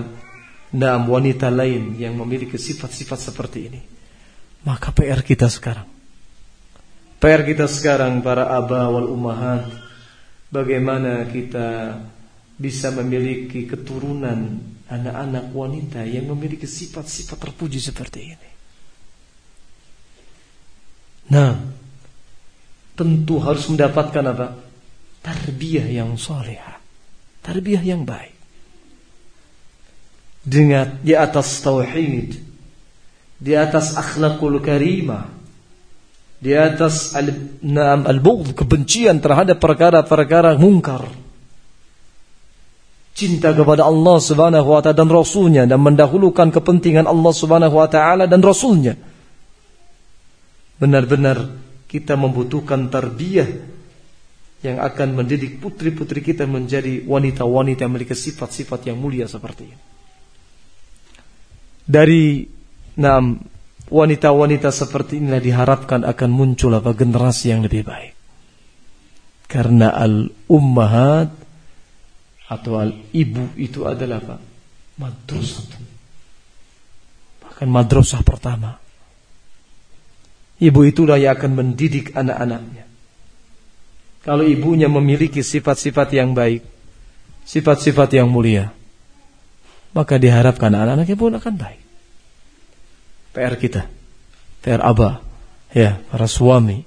naam wanita lain yang memiliki sifat-sifat seperti ini. Maka PR kita sekarang. PR kita sekarang para aba wal ummahat bagaimana kita bisa memiliki keturunan anak-anak wanita yang memiliki sifat-sifat terpuji seperti ini. Nah, tentu harus mendapatkan apa? Tarbiyah yang solehah. Tarbiyah yang baik. Dengan di atas tauhid, di atas akhlakul karimah, di atas al-bughd, kebencian terhadap perkara-perkara mungkar cinta kepada Allah Subhanahu wa taala dan rasulnya dan mendahulukan kepentingan Allah Subhanahu wa taala dan rasulnya. Benar-benar kita membutuhkan tarbiyah yang akan mendidik putri-putri kita menjadi wanita-wanita yang memiliki sifat-sifat yang mulia seperti ini. Dari enam wanita-wanita seperti inilah diharapkan akan muncul apa generasi yang lebih baik. Karena al-ummahat atau al-ibu itu adalah apa? Madrasah. Bahkan madrasah pertama. Ibu itulah yang akan mendidik anak-anaknya. Kalau ibunya memiliki sifat-sifat yang baik, sifat-sifat yang mulia, maka diharapkan anak-anaknya pun akan baik. PR kita, PR abah, ya para suami,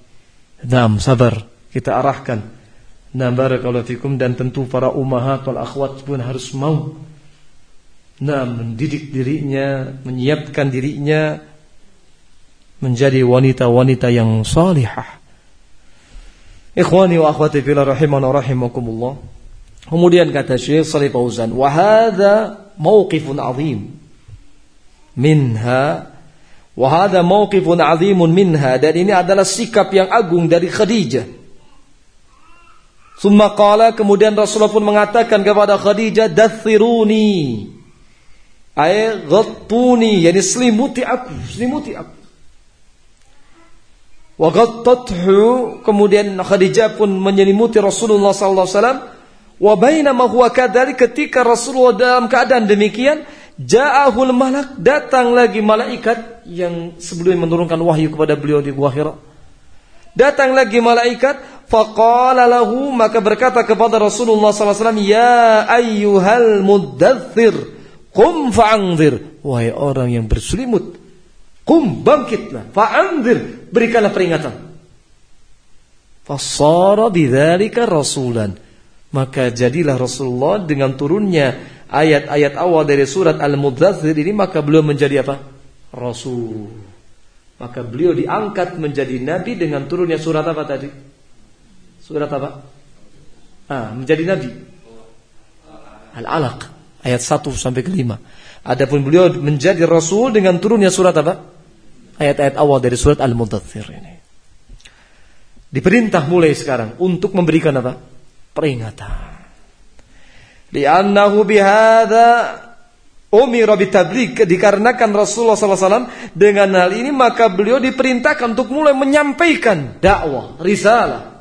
Nam sabar kita arahkan. Nam barakallahu fikum dan tentu para umahat wal akhwat pun harus mau Nah, mendidik dirinya, menyiapkan dirinya menjadi wanita-wanita yang salihah. Ikhwani wa akhwati fillah rahimana rahimakumullah. Kemudian kata Syekh Shalih Fauzan, "Wa hadha mauqifun 'azim minha wa hadha mauqifun 'azimun minha." Dan ini adalah sikap yang agung dari Khadijah. Summa qala kemudian Rasulullah pun mengatakan kepada Khadijah, "Dathiruni." Ay ghattuni, yani selimuti aku, selimuti aku. Wa ghattathu kemudian Khadijah pun menyelimuti Rasulullah sallallahu alaihi wasallam wa bainama huwa ketika Rasulullah dalam keadaan demikian ja'ahul malak datang lagi malaikat yang sebelum menurunkan wahyu kepada beliau di Gua Hira datang lagi malaikat faqala lahu maka berkata kepada Rasulullah wasallam ya ayyuhal muddathir qum fa'anzir wahai orang yang berselimut Kum bangkitlah, fa'anzir, berikanlah peringatan. Fasara bidzalika rasulan. Maka jadilah Rasulullah dengan turunnya ayat-ayat awal dari surat Al-Mudzatsir ini maka beliau menjadi apa? Rasul. Maka beliau diangkat menjadi nabi dengan turunnya surat apa tadi? Surat apa? Ah, menjadi nabi. Al-Alaq ayat 1 sampai ke 5. Adapun beliau menjadi rasul dengan turunnya surat apa? ayat-ayat awal dari surat Al-Mudathir ini. Diperintah mulai sekarang untuk memberikan apa? Peringatan. Li'annahu bihadza umira bitabligh dikarenakan Rasulullah SAW dengan hal ini maka beliau diperintahkan untuk mulai menyampaikan dakwah, risalah.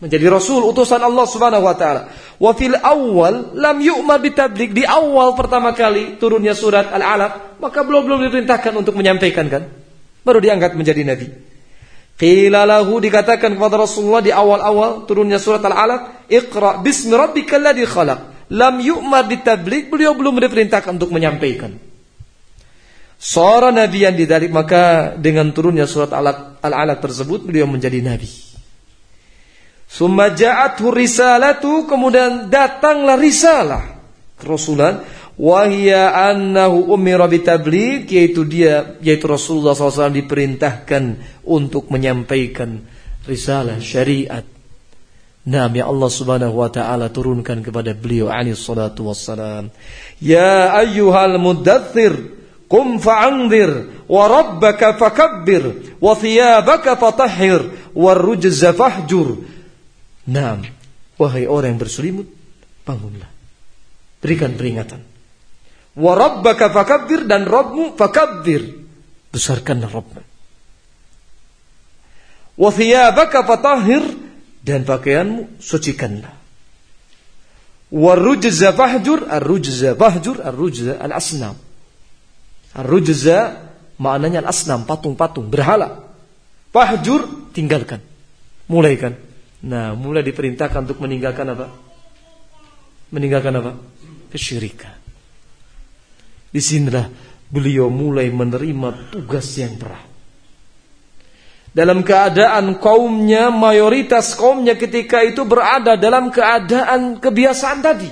Menjadi rasul utusan Allah Subhanahu wa taala. Wa fil awal lam yu'mar bitabligh. Di awal pertama kali turunnya surat Al-Alaq, maka belum belum diperintahkan untuk menyampaikan kan? Baru diangkat menjadi nabi. Qila lahu dikatakan kepada Rasulullah di awal-awal turunnya surat Al-Alaq, "Iqra bismi rabbikal ladzi khalaq." Lam yu'mar bitabligh, beliau belum diperintahkan untuk menyampaikan. Seorang nabi yang didalik maka dengan turunnya surat Al-Alaq tersebut beliau menjadi nabi. Summa ja'athu risalatu kemudian datanglah risalah kerasulan wahia annahu umira bitabligh yaitu dia yaitu Rasulullah SAW diperintahkan untuk menyampaikan risalah syariat. Naam ya Allah Subhanahu wa taala turunkan kepada beliau alaihi salatu wassalam. Ya ayyuhal muddathir qum fa'anzir wa rabbaka fakabbir wa thiyabaka fatahhir warujza fahjur Naam, wahai orang yang berselimut, bangunlah. Berikan peringatan. Wa rabbaka fakabbir dan Rabbmu fakabbir. Besarkanlah Rabbmu. Wa thiyabaka fatahhir dan pakaianmu sucikanlah. Wa rujza fahjur, ar-rujza fahjur, ar-rujza al-asnam. Ar-rujza maknanya al-asnam, patung-patung, berhala. Fahjur tinggalkan. Mulaikan Nah, mulai diperintahkan untuk meninggalkan apa? Meninggalkan apa? Kesyirikan. Di sinilah beliau mulai menerima tugas yang berat. Dalam keadaan kaumnya, mayoritas kaumnya ketika itu berada dalam keadaan kebiasaan tadi.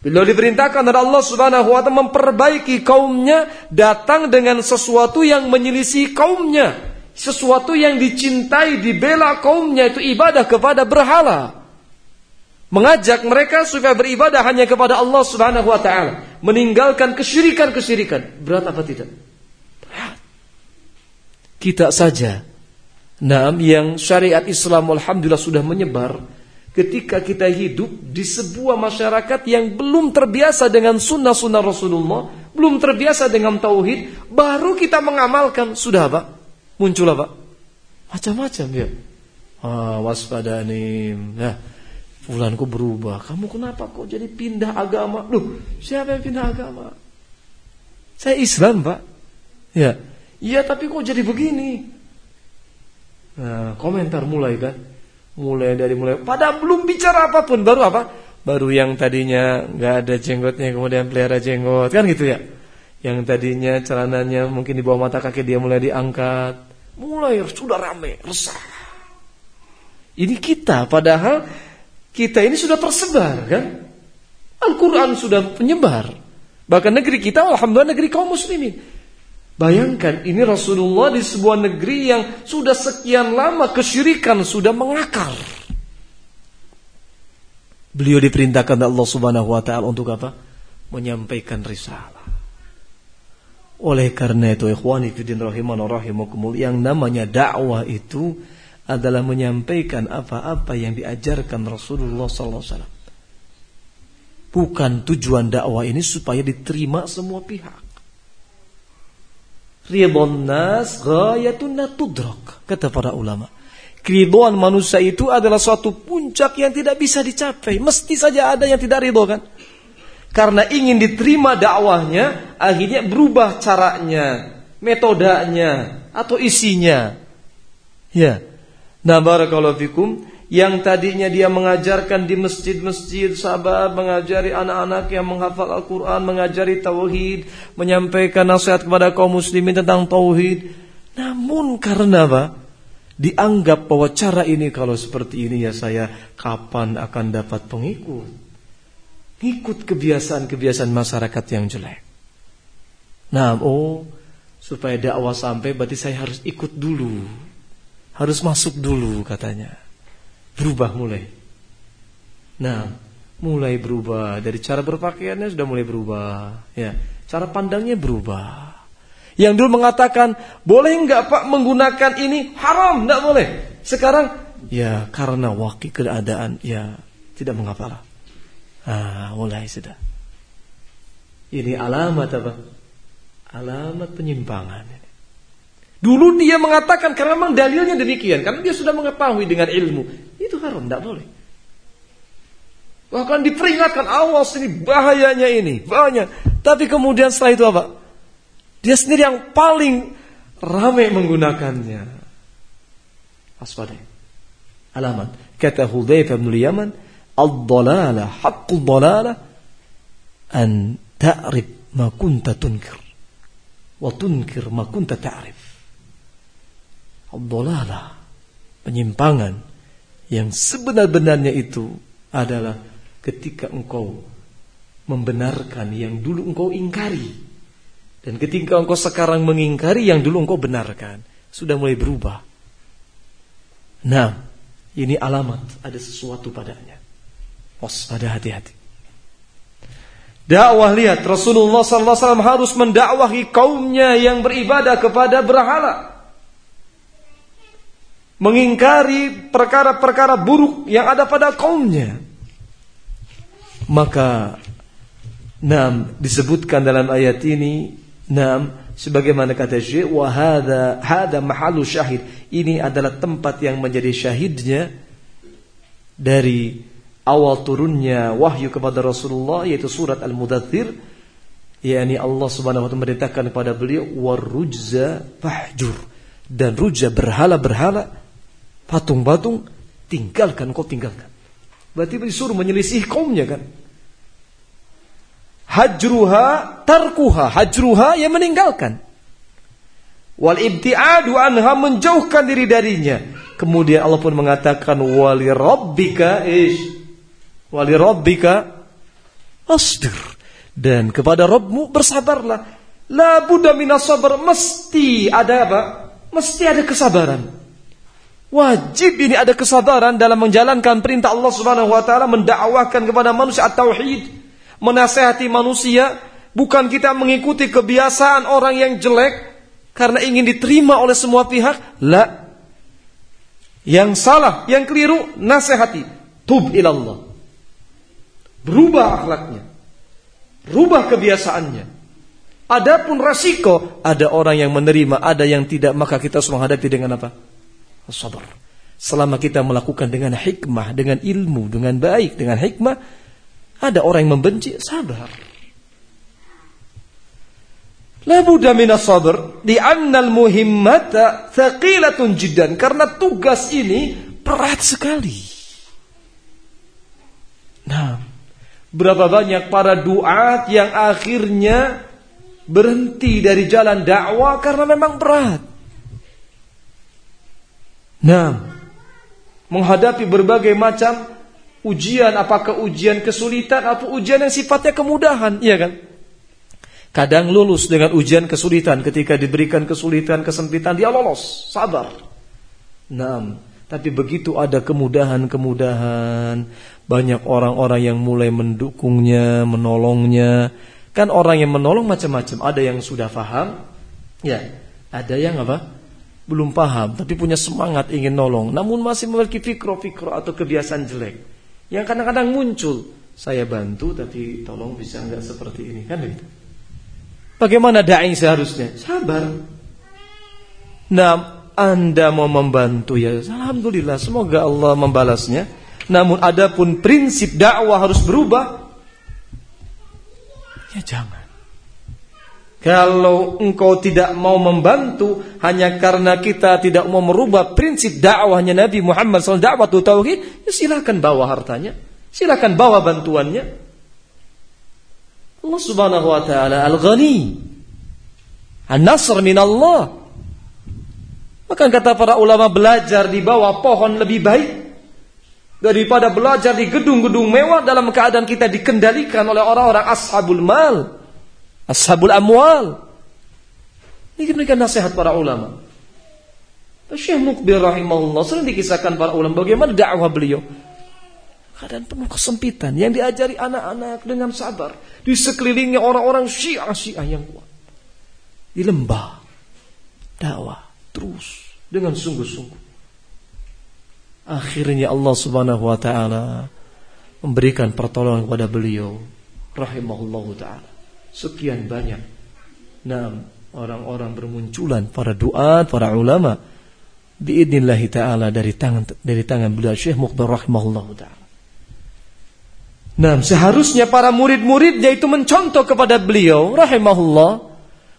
Beliau diperintahkan oleh Allah Subhanahu wa taala memperbaiki kaumnya datang dengan sesuatu yang menyelisih kaumnya sesuatu yang dicintai, dibela kaumnya itu ibadah kepada berhala. Mengajak mereka supaya beribadah hanya kepada Allah Subhanahu wa taala, meninggalkan kesyirikan-kesyirikan. Berat apa tidak? Berat. kita saja. Nah, yang syariat Islam alhamdulillah sudah menyebar ketika kita hidup di sebuah masyarakat yang belum terbiasa dengan sunnah-sunnah Rasulullah, belum terbiasa dengan tauhid, baru kita mengamalkan sudah apa? Muncul apa? Macam-macam ya. Ah, waspada nih. Nah, fulanku berubah. Kamu kenapa kok jadi pindah agama? Loh, siapa yang pindah agama? Saya Islam, Pak. Ya. Iya, tapi kok jadi begini? Nah, komentar mulai kan. Mulai dari mulai pada belum bicara apa pun baru apa? Baru yang tadinya nggak ada jenggotnya kemudian pelihara jenggot kan gitu ya. Yang tadinya celananya mungkin di bawah mata kaki dia mulai diangkat. Mulai sudah rame, resah. Ini kita padahal kita ini sudah tersebar kan? Al-Quran sudah menyebar. Bahkan negeri kita Alhamdulillah negeri kaum muslimin. Bayangkan ini Rasulullah di sebuah negeri yang sudah sekian lama kesyirikan sudah mengakar. Beliau diperintahkan Allah Subhanahu wa taala untuk apa? Menyampaikan risalah. Oleh karena itu ikhwani fillah yang namanya dakwah itu adalah menyampaikan apa-apa yang diajarkan Rasulullah wasallam. Bukan tujuan dakwah ini supaya diterima semua pihak. Ridhon nas ghayatun kata para ulama. Keridhaan manusia itu adalah suatu puncak yang tidak bisa dicapai. Mesti saja ada yang tidak ridho kan? Karena ingin diterima dakwahnya, akhirnya berubah caranya, metodenya, atau isinya. Ya. Nah, barakallahu fikum yang tadinya dia mengajarkan di masjid-masjid sabar, mengajari anak-anak yang menghafal Al-Quran, mengajari tauhid, menyampaikan nasihat kepada kaum muslimin tentang tauhid. Namun karena apa? Dianggap bahwa cara ini kalau seperti ini ya saya kapan akan dapat pengikut? Ikut kebiasaan-kebiasaan masyarakat yang jelek. Nah, oh, supaya dakwah sampai berarti saya harus ikut dulu. Harus masuk dulu katanya berubah mulai. Nah, mulai berubah dari cara berpakaiannya sudah mulai berubah, ya. Cara pandangnya berubah. Yang dulu mengatakan boleh nggak Pak menggunakan ini haram, nggak boleh. Sekarang ya karena wakil keadaan ya tidak mengapa lah. Ah, mulai sudah. Ini alamat apa? Alamat penyimpangan. Dulu dia mengatakan karena memang dalilnya demikian, karena dia sudah mengetahui dengan ilmu. Itu haram, tidak boleh. Bahkan diperingatkan, awas ini bahayanya ini, bahaya. Tapi kemudian setelah itu apa? Dia sendiri yang paling ramai menggunakannya. Waspada. Alamat. Kata Hudzaifah bin Yaman, "Ad-dalalah, haqqul dalalah an ta'rif ma kunta tunkir wa tunkir ma kunta ta'rif." Ad-dalalah, penyimpangan yang sebenar-benarnya itu adalah ketika engkau membenarkan yang dulu engkau ingkari. Dan ketika engkau sekarang mengingkari yang dulu engkau benarkan. Sudah mulai berubah. Nah, ini alamat ada sesuatu padanya. Waspada hati-hati. Dakwah lihat Rasulullah SAW harus mendakwahi kaumnya yang beribadah kepada berhala mengingkari perkara-perkara buruk yang ada pada kaumnya. Maka Nam disebutkan dalam ayat ini Nam sebagaimana kata Syekh wa hadha hada mahalu syahid ini adalah tempat yang menjadi syahidnya dari awal turunnya wahyu kepada Rasulullah yaitu surat Al-Mudathir yakni Allah Subhanahu wa taala memerintahkan kepada beliau warujza fahjur dan rujza berhala-berhala patung-patung tinggalkan kau tinggalkan. Berarti disuruh menyelisih kaumnya kan. Hajruha tarkuha, hajruha yang meninggalkan. Wal ibtiadu anha menjauhkan diri darinya. Kemudian Allah pun mengatakan wali rabbika ish. Wali rabbika asdir. Dan kepada Rabbmu bersabarlah. La buddha minas. Mesti ada apa? Mesti ada kesabaran. Wajib ini ada kesabaran dalam menjalankan perintah Allah Subhanahu wa taala mendakwahkan kepada manusia at-tauhid, menasehati manusia, bukan kita mengikuti kebiasaan orang yang jelek karena ingin diterima oleh semua pihak? La. Yang salah, yang keliru, nasihati. Tub ilallah. Berubah akhlaknya. Rubah kebiasaannya. Adapun resiko, ada orang yang menerima, ada yang tidak, maka kita harus menghadapi dengan apa? Sabar. Selama kita melakukan dengan hikmah, dengan ilmu, dengan baik, dengan hikmah, ada orang yang membenci, sabar. La budda minas sabr li'anna al-muhimmata thaqilatun jiddan karena tugas ini berat sekali. Nah, berapa banyak para duat yang akhirnya berhenti dari jalan dakwah karena memang berat. Nah, menghadapi berbagai macam ujian, apakah ujian kesulitan atau ujian yang sifatnya kemudahan, iya kan? Kadang lulus dengan ujian kesulitan ketika diberikan kesulitan, kesempitan dia lolos, sabar. Nah, tapi begitu ada kemudahan-kemudahan, banyak orang-orang yang mulai mendukungnya, menolongnya. Kan orang yang menolong macam-macam, ada yang sudah paham, ya, ada yang apa? Belum paham tapi punya semangat ingin nolong. Namun masih memiliki fikro-fikro atau kebiasaan jelek yang kadang-kadang muncul. Saya bantu tapi tolong bisa enggak seperti ini kan begitu? Bagaimana dai seharusnya? Sabar. Nah anda mau membantu ya alhamdulillah semoga Allah membalasnya. Namun adapun prinsip dakwah harus berubah. Ya jangan kalau engkau tidak mau membantu hanya karena kita tidak mau merubah prinsip dakwahnya Nabi Muhammad SAW dakwah tauhid, ya silakan bawa hartanya, silakan bawa bantuannya. Allah Subhanahu wa taala Al-Ghani. An-Nasr min Allah. Maka kata para ulama belajar di bawah pohon lebih baik daripada belajar di gedung-gedung mewah dalam keadaan kita dikendalikan oleh orang-orang ashabul mal. Ashabul amwal. Ini demikian nasihat para ulama. Syekh Mukbir rahimahullah sering dikisahkan para ulama bagaimana dakwah beliau. Keadaan penuh kesempitan yang diajari anak-anak dengan sabar di sekelilingnya orang-orang syiah-syiah yang kuat. Di lembah dakwah terus dengan sungguh-sungguh. Akhirnya Allah Subhanahu wa taala memberikan pertolongan kepada beliau rahimahullahu taala sekian banyak nah orang-orang bermunculan para doa, para ulama biidnillahi taala dari tangan dari tangan beliau Syekh Muqbar rahimahullah taala. Nah, seharusnya para murid-muridnya itu mencontoh kepada beliau rahimahullah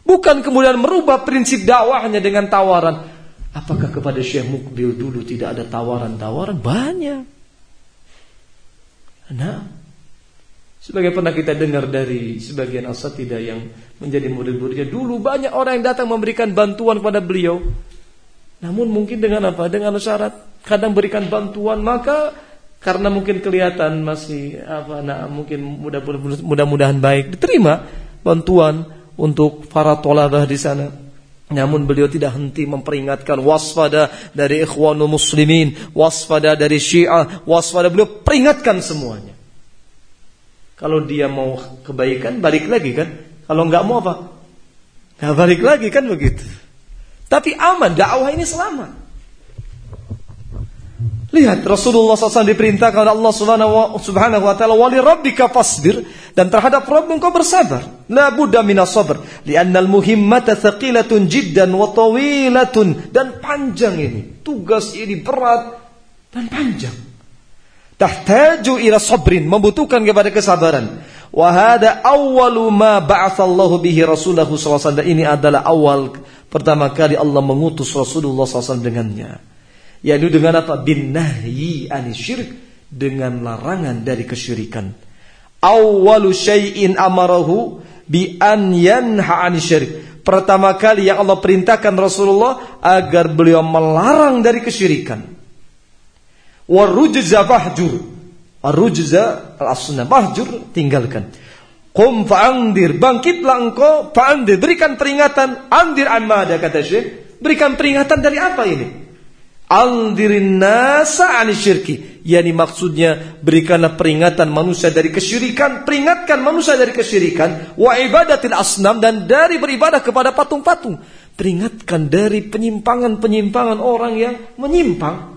bukan kemudian merubah prinsip dakwahnya dengan tawaran. Apakah kepada Syekh Mukbil dulu tidak ada tawaran-tawaran? Banyak. Nah, sebagai pernah kita dengar dari sebagian asatidah yang menjadi murid-muridnya dulu banyak orang yang datang memberikan bantuan kepada beliau. Namun mungkin dengan apa? Dengan syarat kadang berikan bantuan maka karena mungkin kelihatan masih apa nah mungkin mudah-mudahan baik diterima bantuan untuk para tolabah di sana. Namun beliau tidak henti memperingatkan waspada dari ikhwanul muslimin, waspada dari syiah, waspada beliau peringatkan semuanya. Kalau dia mau kebaikan, balik lagi kan? Kalau nggak mau apa? Nggak balik lagi kan begitu. Tapi aman, dakwah ini selamat. Lihat Rasulullah SAW diperintahkan oleh Allah Subhanahu wa taala wali rabbika fasbir dan terhadap Rabb engkau bersabar. La budda minas sabr li'anna al-muhimmata thaqilatun jiddan wa tawilatun dan panjang ini. Tugas ini berat dan panjang tahtaju ila sabrin membutuhkan kepada kesabaran. wa hada awwalu ma ba'atsallahu bihi rasulahu sallallahu alaihi ini adalah awal pertama kali Allah mengutus Rasulullah SAW dengannya. Yaitu dengan apa? Bin nahyi syirik dengan larangan dari kesyirikan. Awwalu syai'in amarahu bi an yanha syirik pertama kali yang Allah perintahkan Rasulullah agar beliau melarang dari kesyirikan Warujza fahjur. Arujza al-asnam fahjur tinggalkan. Qum fa'andir, bangkitlah engkau fa'andir, berikan peringatan, andir an mada kata Syekh. Berikan peringatan dari apa ini? Andirin nasa syirki. Yani maksudnya berikanlah peringatan manusia dari kesyirikan, peringatkan manusia dari kesyirikan, wa ibadatil asnam dan dari beribadah kepada patung-patung. Peringatkan dari penyimpangan-penyimpangan orang yang menyimpang.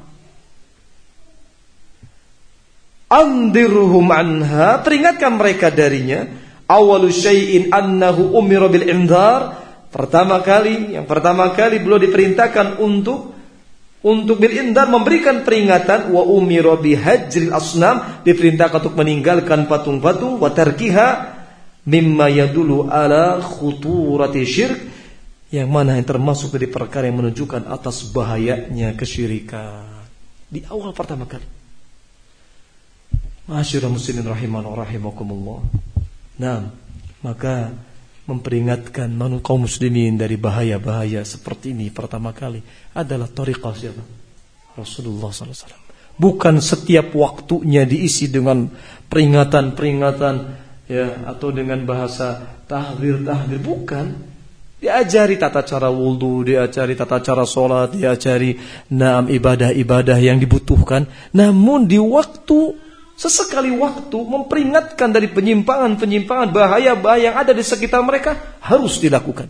Andirhum anha, peringatkan mereka darinya. Awalu syai'in annahu umira bil indar. Pertama kali, yang pertama kali beliau diperintahkan untuk untuk bil indar memberikan peringatan wa umira hajril asnam diperintahkan untuk meninggalkan patung-patung wa tarkiha mimma yadulu ala khuturati syirk yang mana yang termasuk dari perkara yang menunjukkan atas bahayanya kesyirikan di awal pertama kali Masyurah muslimin rahiman rahimakumullah Nah maka memperingatkan kaum muslimin dari bahaya-bahaya seperti ini pertama kali adalah tariqah siapa? Rasulullah SAW. Bukan setiap waktunya diisi dengan peringatan-peringatan ya atau dengan bahasa tahdir-tahdir bukan. Diajari tata cara wudhu, diajari tata cara sholat, diajari naam ibadah-ibadah yang dibutuhkan. Namun di waktu Sesekali waktu memperingatkan dari penyimpangan-penyimpangan bahaya-bahaya yang ada di sekitar mereka harus dilakukan.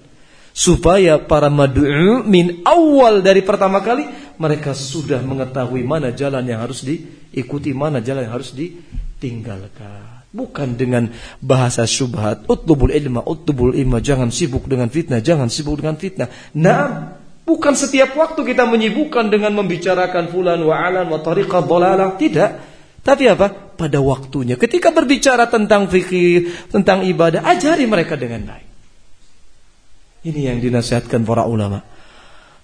Supaya para madu'u min awal dari pertama kali mereka sudah mengetahui mana jalan yang harus diikuti, mana jalan yang harus ditinggalkan. Bukan dengan bahasa syubhat, utlubul ilma, utlubul ilma, jangan sibuk dengan fitnah, jangan sibuk dengan fitnah. Nah, bukan setiap waktu kita menyibukkan dengan membicarakan fulan wa alan wa tariqah dolalah, tidak. Tapi apa? Pada waktunya. Ketika berbicara tentang fikih, tentang ibadah, ajari mereka dengan baik. Ini yang dinasihatkan para ulama.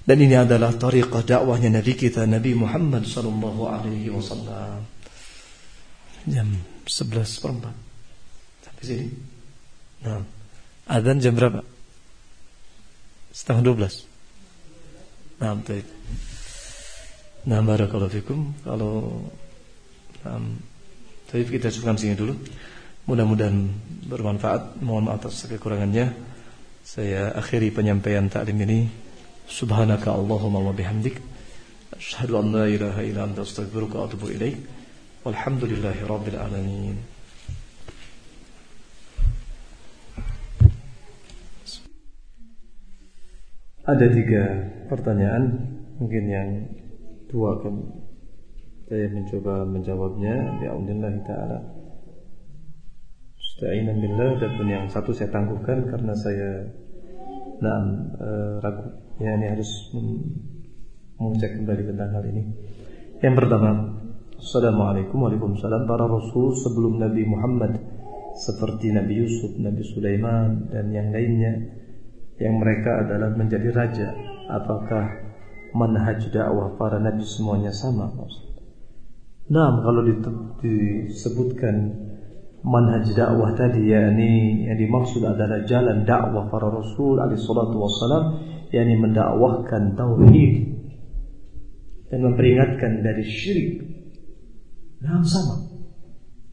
Dan ini adalah tariqah dakwahnya Nabi kita Nabi Muhammad sallallahu alaihi wasallam. Jam 11 per 4. Sampai sini. Nah. Adzan jam berapa? Setengah 12. Nah, baik. Nah, barakallahu fikum. Kalau Um, tapi kita cukupkan sini dulu. Mudah-mudahan bermanfaat. Mohon maaf atas kekurangannya. Saya akhiri penyampaian taklim ini. Subhanaka Allahumma wa bihamdik. Asyhadu an la ilaha illa anta astaghfiruka wa atubu ilaik. Walhamdulillahi rabbil alamin. Ada tiga pertanyaan Mungkin yang dua akan saya mencoba menjawabnya bi'aunillah taala. Musta'inan billah dan yang satu saya tangguhkan karena saya nah, e, ragu ya ini harus mengecek kembali tentang hal ini. Yang pertama, Assalamualaikum Waalaikumsalam para Rasul sebelum Nabi Muhammad seperti Nabi Yusuf, Nabi Sulaiman dan yang lainnya yang mereka adalah menjadi raja. Apakah manhaj dakwah para nabi semuanya sama? Nah, kalau disebutkan manhaj dakwah tadi yakni yang dimaksud adalah jalan dakwah para rasul alaihi salatu wassalam yakni mendakwahkan tauhid dan memperingatkan dari syirik. Nah, sama.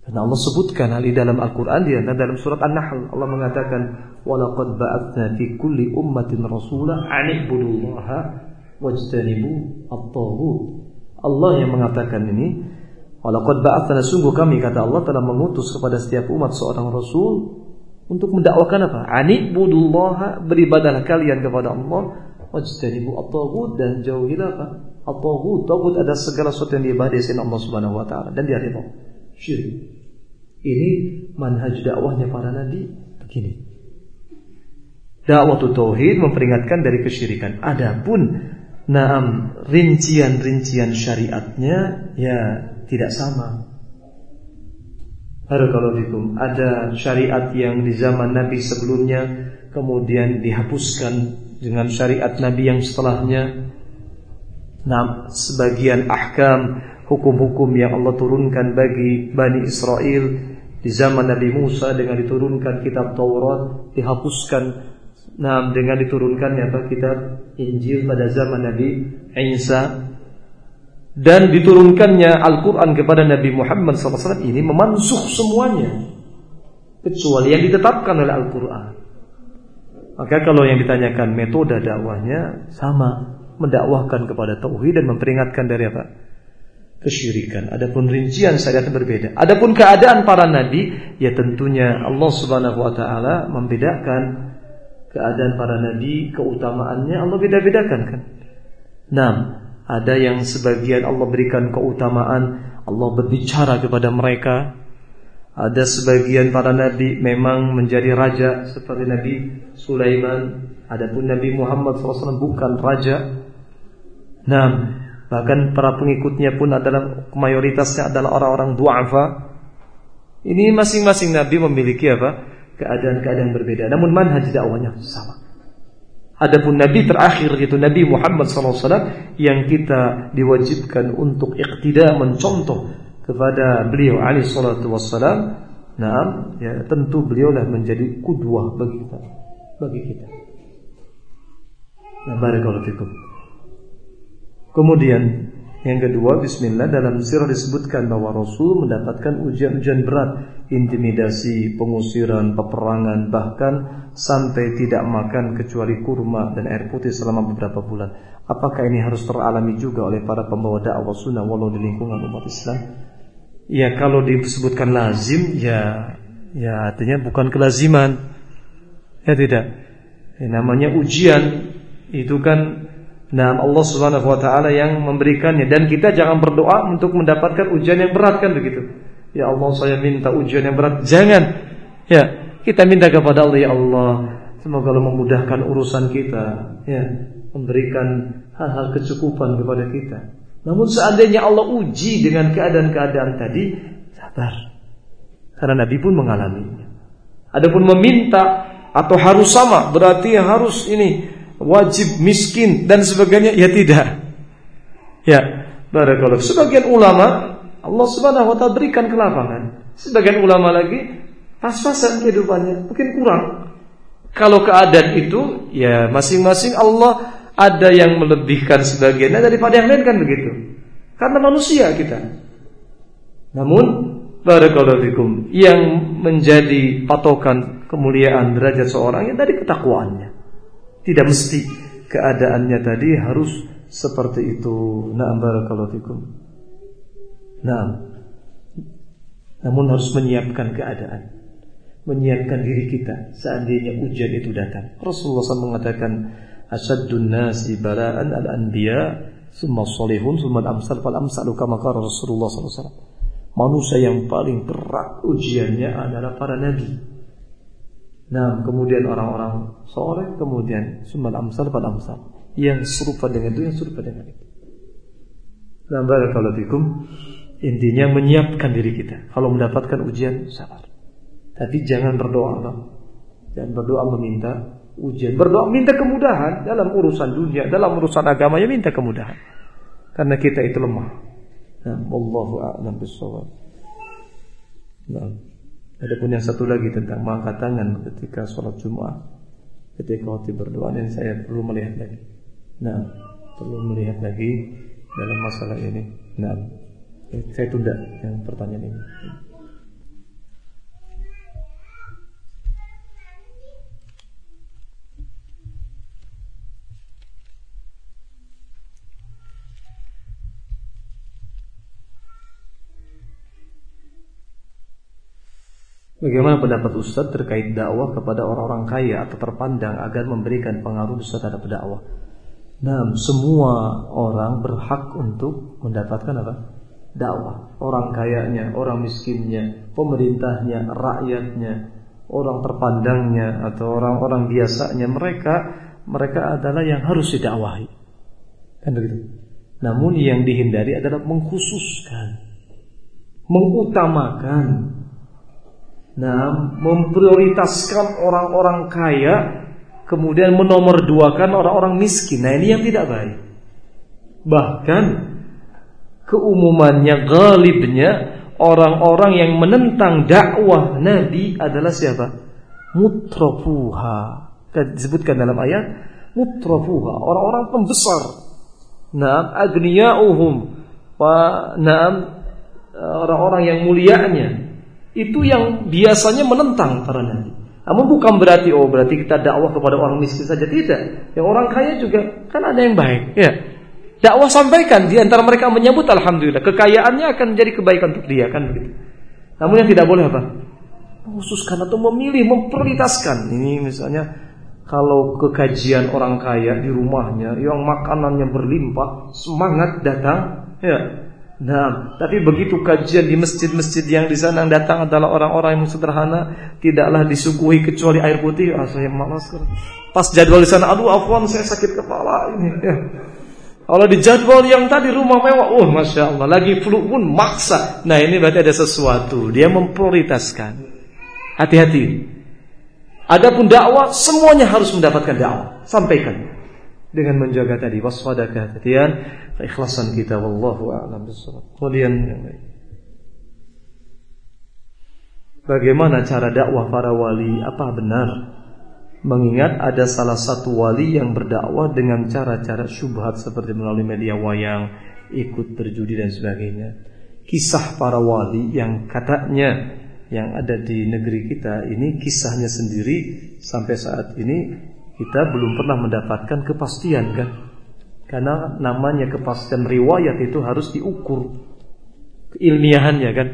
Karena Allah sebutkan hal ini dalam Al-Quran dia dalam surat An-Nahl Allah mengatakan walaqad ba'atsna fi kulli ummatin rasula an ibudullaha wajtanibu at-taghut. Allah yang mengatakan ini Walaqad ba'atsana sungguh kami kata Allah telah mengutus kepada setiap umat seorang rasul untuk mendakwakan apa? Anibudullaha beribadahlah kalian kepada Allah wajtanibu at-taghut dan jauhilah apa? At-taghut. Taghut ada segala sesuatu yang diibadahi selain Allah Subhanahu wa taala dan dia ridha. Syirik. Ini manhaj dakwahnya para nabi begini. Dakwah tauhid memperingatkan dari kesyirikan. Adapun naam rincian-rincian syariatnya ya tidak sama. Barakallahu Ada syariat yang di zaman Nabi sebelumnya kemudian dihapuskan dengan syariat Nabi yang setelahnya. Nah, sebagian ahkam hukum-hukum yang Allah turunkan bagi Bani Israel di zaman Nabi Musa dengan diturunkan kitab Taurat dihapuskan Nah, dengan diturunkannya apa kitab Injil pada zaman Nabi Isa dan diturunkannya Al-Quran kepada Nabi Muhammad SAW ini memansuh semuanya kecuali yang ditetapkan oleh Al-Quran. Maka kalau yang ditanyakan metode dakwahnya sama mendakwahkan kepada tauhid dan memperingatkan dari apa? kesyirikan. Adapun rincian syariat berbeda. Adapun keadaan para nabi, ya tentunya Allah Subhanahu wa taala membedakan keadaan para nabi, keutamaannya Allah beda-bedakan kan. Nah, ada yang sebagian Allah berikan keutamaan, Allah berbicara kepada mereka. Ada sebagian para nabi memang menjadi raja seperti Nabi Sulaiman. Adapun Nabi Muhammad SAW bukan raja. Nah, bahkan para pengikutnya pun adalah mayoritasnya adalah orang-orang duafa. Ini masing-masing nabi memiliki apa? keadaan-keadaan berbeda. Namun manhaj dakwahnya sama. Adapun Nabi terakhir itu Nabi Muhammad SAW yang kita diwajibkan untuk iktida mencontoh kepada beliau Ali Salatu Wassalam. Nah, ya tentu beliaulah menjadi kudwah bagi kita, bagi kita. Nah, barakallahu. Kemudian yang kedua, bismillah dalam sirah disebutkan bahwa Rasul mendapatkan ujian-ujian berat, intimidasi, pengusiran, peperangan, bahkan sampai tidak makan kecuali kurma dan air putih selama beberapa bulan. Apakah ini harus teralami juga oleh para pembawa dakwah sunnah walau di lingkungan umat Islam? Ya kalau disebutkan lazim, ya ya artinya bukan kelaziman. Ya tidak. Ya, namanya ujian itu kan Nah, Allah Subhanahu wa taala yang memberikannya dan kita jangan berdoa untuk mendapatkan ujian yang berat kan begitu. Ya Allah, saya minta ujian yang berat. Jangan. Ya, kita minta kepada Allah ya Allah, semoga Allah memudahkan urusan kita, ya, memberikan hal-hal kecukupan kepada kita. Namun seandainya Allah uji dengan keadaan-keadaan tadi, sabar. Karena Nabi pun mengalaminya. Adapun meminta atau harus sama, berarti harus ini wajib miskin dan sebagainya ya tidak. Ya, barakallahu. Sebagian ulama Allah Subhanahu wa taala berikan kelapangan. Sebagian ulama lagi pas-pasan kehidupannya, mungkin kurang. Kalau keadaan itu ya masing-masing Allah ada yang melebihkan sebagiannya daripada yang lain kan begitu. Karena manusia kita. Namun barakallahu yang menjadi patokan kemuliaan derajat seorang yang dari ketakwaannya. Tidak mesti keadaannya tadi harus seperti itu. Na'am barakallahu fikum. Nah, namun harus menyiapkan keadaan, menyiapkan diri kita seandainya ujian itu datang. Rasulullah SAW mengatakan, "Asaddun nasi bala'an al-anbiya, summa salihun, summa al-amsal fal amsalu kama qala Rasulullah SAW." Manusia yang paling berat ujiannya adalah para nabi. Nah, kemudian orang-orang soleh, kemudian sumal amsal pada amsal. Yang serupa dengan itu, yang serupa dengan itu. Nah, barakallahu fikum. Intinya menyiapkan diri kita. Kalau mendapatkan ujian, sabar. Tapi jangan berdoa Allah. Jangan berdoa meminta ujian. Berdoa minta kemudahan dalam urusan dunia, dalam urusan agama ya minta kemudahan. Karena kita itu lemah. Nah, Allahu a'lam bishawab. Nah. Adapun yang satu lagi tentang mengangkat tangan ketika sholat Jumat, ketika waktu berdoa ini saya perlu melihat lagi. Nah, perlu melihat lagi dalam masalah ini. Nah, saya tunda yang pertanyaan ini. Bagaimana pendapat Ustaz terkait dakwah kepada orang-orang kaya atau terpandang agar memberikan pengaruh besar terhadap dakwah? Nah, semua orang berhak untuk mendapatkan apa? Dakwah. Orang kayanya, orang miskinnya, pemerintahnya, rakyatnya, orang terpandangnya atau orang-orang biasanya mereka mereka adalah yang harus didakwahi. Kan begitu. Namun yang dihindari adalah mengkhususkan, mengutamakan Nah, memprioritaskan orang-orang kaya kemudian menomorduakan orang-orang miskin. Nah, ini yang tidak baik. Bahkan keumumannya galibnya orang-orang yang menentang dakwah Nabi adalah siapa? Mutrafuha. Disebutkan dalam ayat mutrafuha, orang-orang pembesar. Nah, agniyauhum wa na'am orang-orang yang mulianya itu yang biasanya menentang para nabi. Namun bukan berarti oh berarti kita dakwah kepada orang miskin saja tidak. Yang orang kaya juga kan ada yang baik, ya. Dakwah sampaikan di antara mereka menyebut alhamdulillah kekayaannya akan menjadi kebaikan untuk dia kan begitu. Namun yang tidak boleh apa? Mengkhususkan atau memilih memprioritaskan. Ini misalnya kalau kekajian orang kaya di rumahnya yang makanannya berlimpah, semangat datang, ya. Nah, tapi begitu kajian di masjid-masjid yang di sana yang datang adalah orang-orang yang sederhana, tidaklah disuguhi kecuali air putih. Ah, saya malas. Pas jadwal di sana, aduh afwan saya sakit kepala ini. Ya. Kalau di jadwal yang tadi rumah mewah, oh masya Allah, lagi flu pun maksa. Nah ini berarti ada sesuatu. Dia memprioritaskan. Hati-hati. Adapun dakwah semuanya harus mendapatkan dakwah. Sampaikan dengan menjaga tadi waspada kehati-hatian, keikhlasan kita wallahu a'lam bishawab. Kemudian yang baik. Bagaimana cara dakwah para wali? Apa benar? Mengingat ada salah satu wali yang berdakwah dengan cara-cara syubhat seperti melalui media wayang, ikut berjudi dan sebagainya. Kisah para wali yang katanya yang ada di negeri kita ini kisahnya sendiri sampai saat ini kita belum pernah mendapatkan kepastian kan karena namanya kepastian riwayat itu harus diukur keilmiahannya kan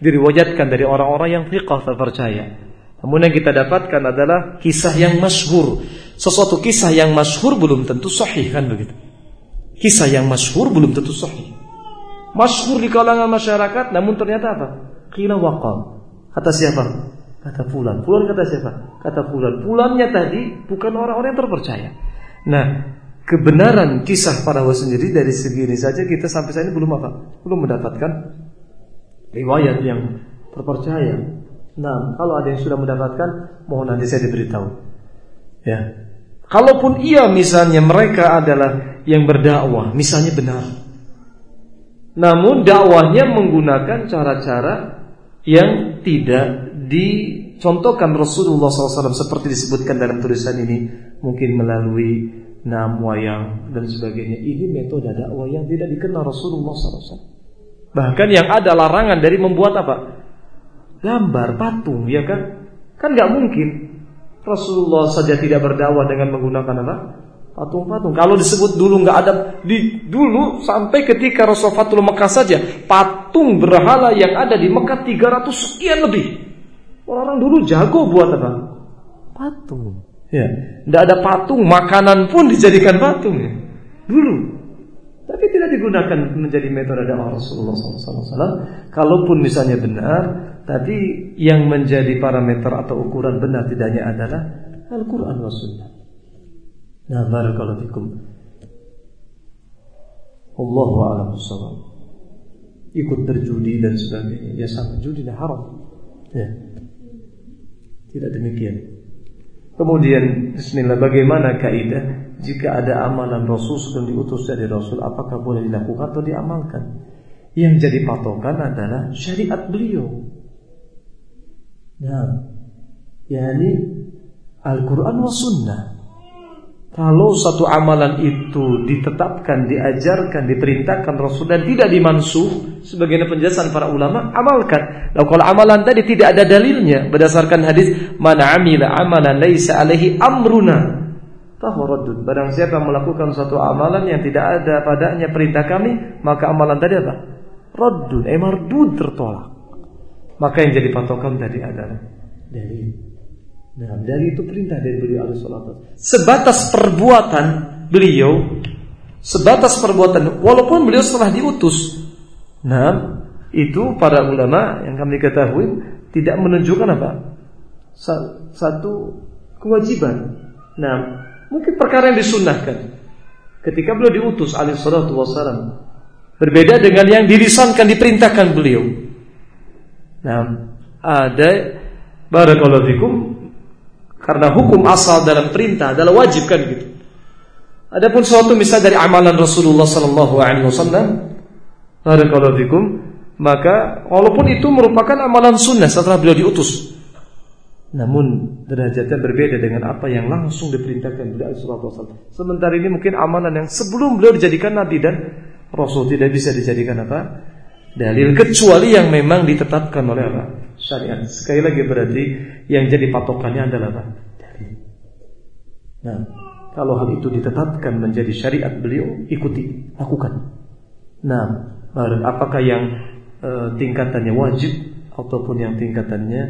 diriwayatkan dari orang-orang yang thiqah terpercaya namun yang kita dapatkan adalah kisah yang masyhur sesuatu kisah yang masyhur belum tentu sahih kan begitu kisah yang masyhur belum tentu sahih masyhur di kalangan masyarakat namun ternyata apa qila waqam Kata siapa? Kata Fulan. Fulan kata siapa? Kata Fulan. Fulannya tadi bukan orang-orang yang terpercaya. Nah, kebenaran kisah para wali sendiri dari segi ini saja kita sampai saat ini belum apa? Belum mendapatkan riwayat yang terpercaya. Nah, kalau ada yang sudah mendapatkan, mohon nanti saya diberitahu. Ya. Kalaupun iya misalnya mereka adalah yang berdakwah, misalnya benar. Namun dakwahnya menggunakan cara-cara yang tidak dicontohkan Rasulullah SAW seperti disebutkan dalam tulisan ini mungkin melalui nam wayang dan sebagainya ini metode dakwah yang tidak dikenal Rasulullah SAW bahkan yang ada larangan dari membuat apa gambar patung ya kan kan nggak mungkin Rasulullah saja tidak berdakwah dengan menggunakan apa patung-patung. Kalau disebut dulu nggak ada di dulu sampai ketika Rasul Fatul Mekah saja patung berhala yang ada di Mekah 300 sekian lebih. Orang, -orang dulu jago buat apa? Patung. Ya, tidak ada patung, makanan pun dijadikan patung ya. Dulu. Tapi tidak digunakan menjadi metode dakwah Rasulullah SAW. Kalaupun misalnya benar, tadi yang menjadi parameter atau ukuran benar tidaknya adalah Al-Quran wa Sunnah. Nah, barakallahu fikum. Allahu a'lam. Ikut berjudi dan sebagainya, ya sama judi dah haram. Ya. Tidak demikian. Kemudian Bismillah bagaimana kaidah jika ada amalan Rasul sedang diutus dari Rasul apakah boleh dilakukan atau diamalkan? Yang jadi patokan adalah syariat beliau. Nah, yakni Al-Quran wa Sunnah. Kalau satu amalan itu ditetapkan, diajarkan, diperintahkan Rasul dan tidak dimansuh sebagaimana penjelasan para ulama, amalkan. Lalu kalau amalan tadi tidak ada dalilnya berdasarkan hadis mana amila amalan laisa alaihi amruna fahuradun. Barang siapa melakukan satu amalan yang tidak ada padanya perintah kami, maka amalan tadi apa? Raddun, eh mardud tertolak. Maka yang jadi patokan tadi adalah dalil. Nah, dari itu perintah dari beliau alaihi Sebatas perbuatan beliau, sebatas perbuatan walaupun beliau setelah diutus. Nah, itu para ulama yang kami ketahui tidak menunjukkan apa? Satu kewajiban. Nah, mungkin perkara yang disunahkan. Ketika beliau diutus alaihi salatu wasallam berbeda dengan yang dilisankan diperintahkan beliau. Nah, ada barakallahu fikum karena hukum asal dalam perintah adalah wajib kan gitu. Adapun suatu misal dari amalan Rasulullah sallallahu alaihi wasallam, barakallahu fikum, maka walaupun itu merupakan amalan sunnah setelah beliau diutus. Namun derajatnya berbeda dengan apa yang langsung diperintahkan sallallahu alaihi wasallam. Sementara ini mungkin amalan yang sebelum beliau dijadikan nabi dan rasul tidak bisa dijadikan apa? dalil kecuali yang memang ditetapkan oleh apa? Syariat. Sekali lagi berarti yang jadi patokannya adalah apa? Dalil. Nah, kalau hal itu ditetapkan menjadi syariat beliau, ikuti, lakukan. Nah, apakah yang e, tingkatannya wajib ataupun yang tingkatannya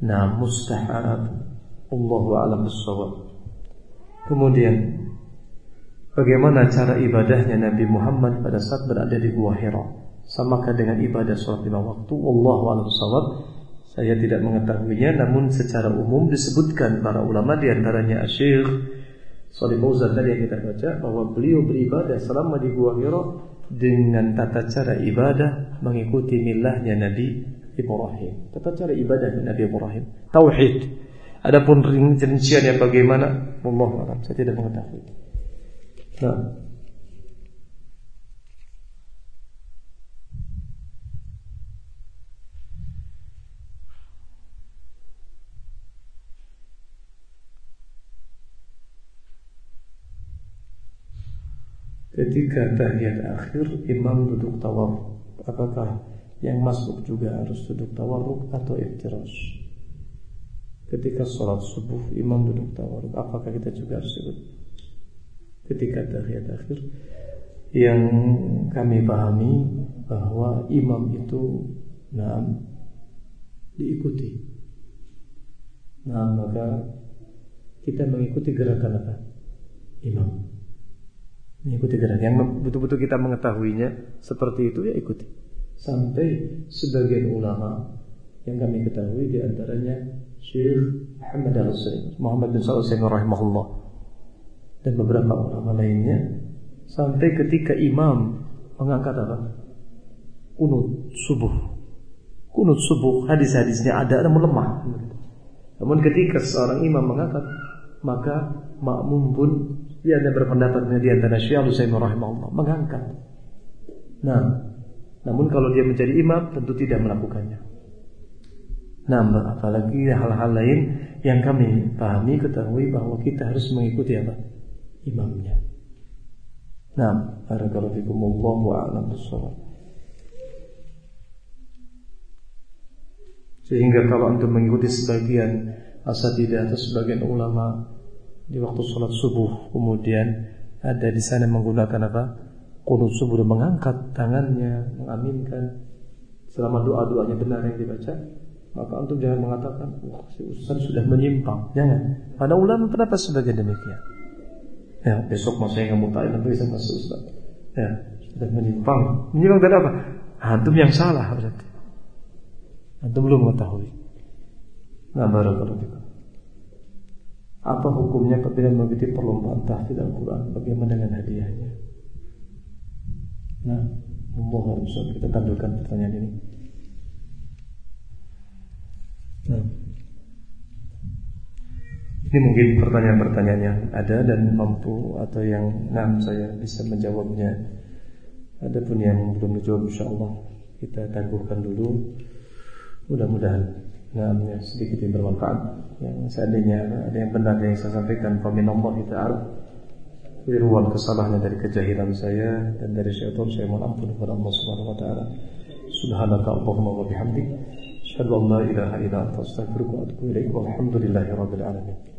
nah mustahab? Allahu a'lam bissawab. Kemudian Bagaimana cara ibadahnya Nabi Muhammad pada saat berada di Gua Hira? Samakah dengan ibadah sholat lima waktu? Wallahu a'lam Saya tidak mengetahuinya, namun secara umum disebutkan para ulama di antaranya Syekh Salih Fauzan tadi yang kita baca bahwa beliau beribadah selama di Gua Hira dengan tata cara ibadah mengikuti milahnya Nabi Ibrahim. Tata cara ibadah Nabi Ibrahim. Tauhid. Adapun rinciannya bagaimana? Allah alam. Saya tidak mengetahui. Nah. Ketika tahiyat akhir imam duduk tawarruk Apakah yang masuk juga harus duduk tawarruk atau iftirash Ketika sholat subuh imam duduk tawarruk Apakah kita juga harus ikut ketika tahiyat akhir yang kami pahami bahwa imam itu nah, diikuti. Nah, maka kita mengikuti gerakan apa? Imam. Mengikuti gerakan yang betul-betul kita mengetahuinya seperti itu ya ikuti. Sampai sebagian ulama yang kami ketahui di antaranya Syekh Muhammad Al-Utsaimin, Muhammad bin Shalih rahimahullah dan beberapa ulama lainnya sampai ketika imam mengangkat apa? Kunut subuh. Kunut subuh hadis-hadisnya ada namun lemah. Namun ketika seorang imam mengangkat maka makmum pun dia ada berpendapat di antara Syekh Al-Utsaimin rahimahullah mengangkat. Nah, namun kalau dia menjadi imam tentu tidak melakukannya. Nah, apalagi hal-hal lain yang kami pahami ketahui bahwa kita harus mengikuti apa? imamnya. Nah, barakallahu fikum wallahu a'lam bissawab. Sehingga kalau untuk mengikuti sebagian asatidah atau sebagian ulama di waktu sholat subuh kemudian ada di sana menggunakan apa? Kunut subuh dan mengangkat tangannya, mengaminkan selama doa-doanya benar yang dibaca, maka untuk jangan mengatakan, wah si Ustaz sudah menyimpang. Jangan. Pada ulama kenapa sebagian demikian? Ya, besok mas saya nggak mau nanti saya masuk Ustaz. Ya, sudah menyimpang. Menyimpang dari apa? Antum yang salah berarti. Antum belum mengetahui. Nah, barakallahu Apa hukumnya apabila mengikuti perlombaan tahfidz Al-Quran? Bagaimana dengan hadiahnya? Nah, mohon kita tampilkan pertanyaan ini. Nah. Ini mungkin pertanyaan-pertanyaan yang ada dan mampu atau yang enam saya bisa menjawabnya. Adapun yang belum dijawab insya Allah kita tangguhkan dulu. Mudah-mudahan namanya sedikit yang bermanfaat. Yang seandainya ada yang benar yang saya sampaikan, Allah ta'ala. Wiruan kesalahannya dari kejahilan saya dan dari syaitan saya mohon ampun kepada Allah Subhanahu wa taala. Subhanaka Allahumma wa bihamdik, asyhadu an la ilaha illa anta astaghfiruka wa atubu ilaik. Alamin.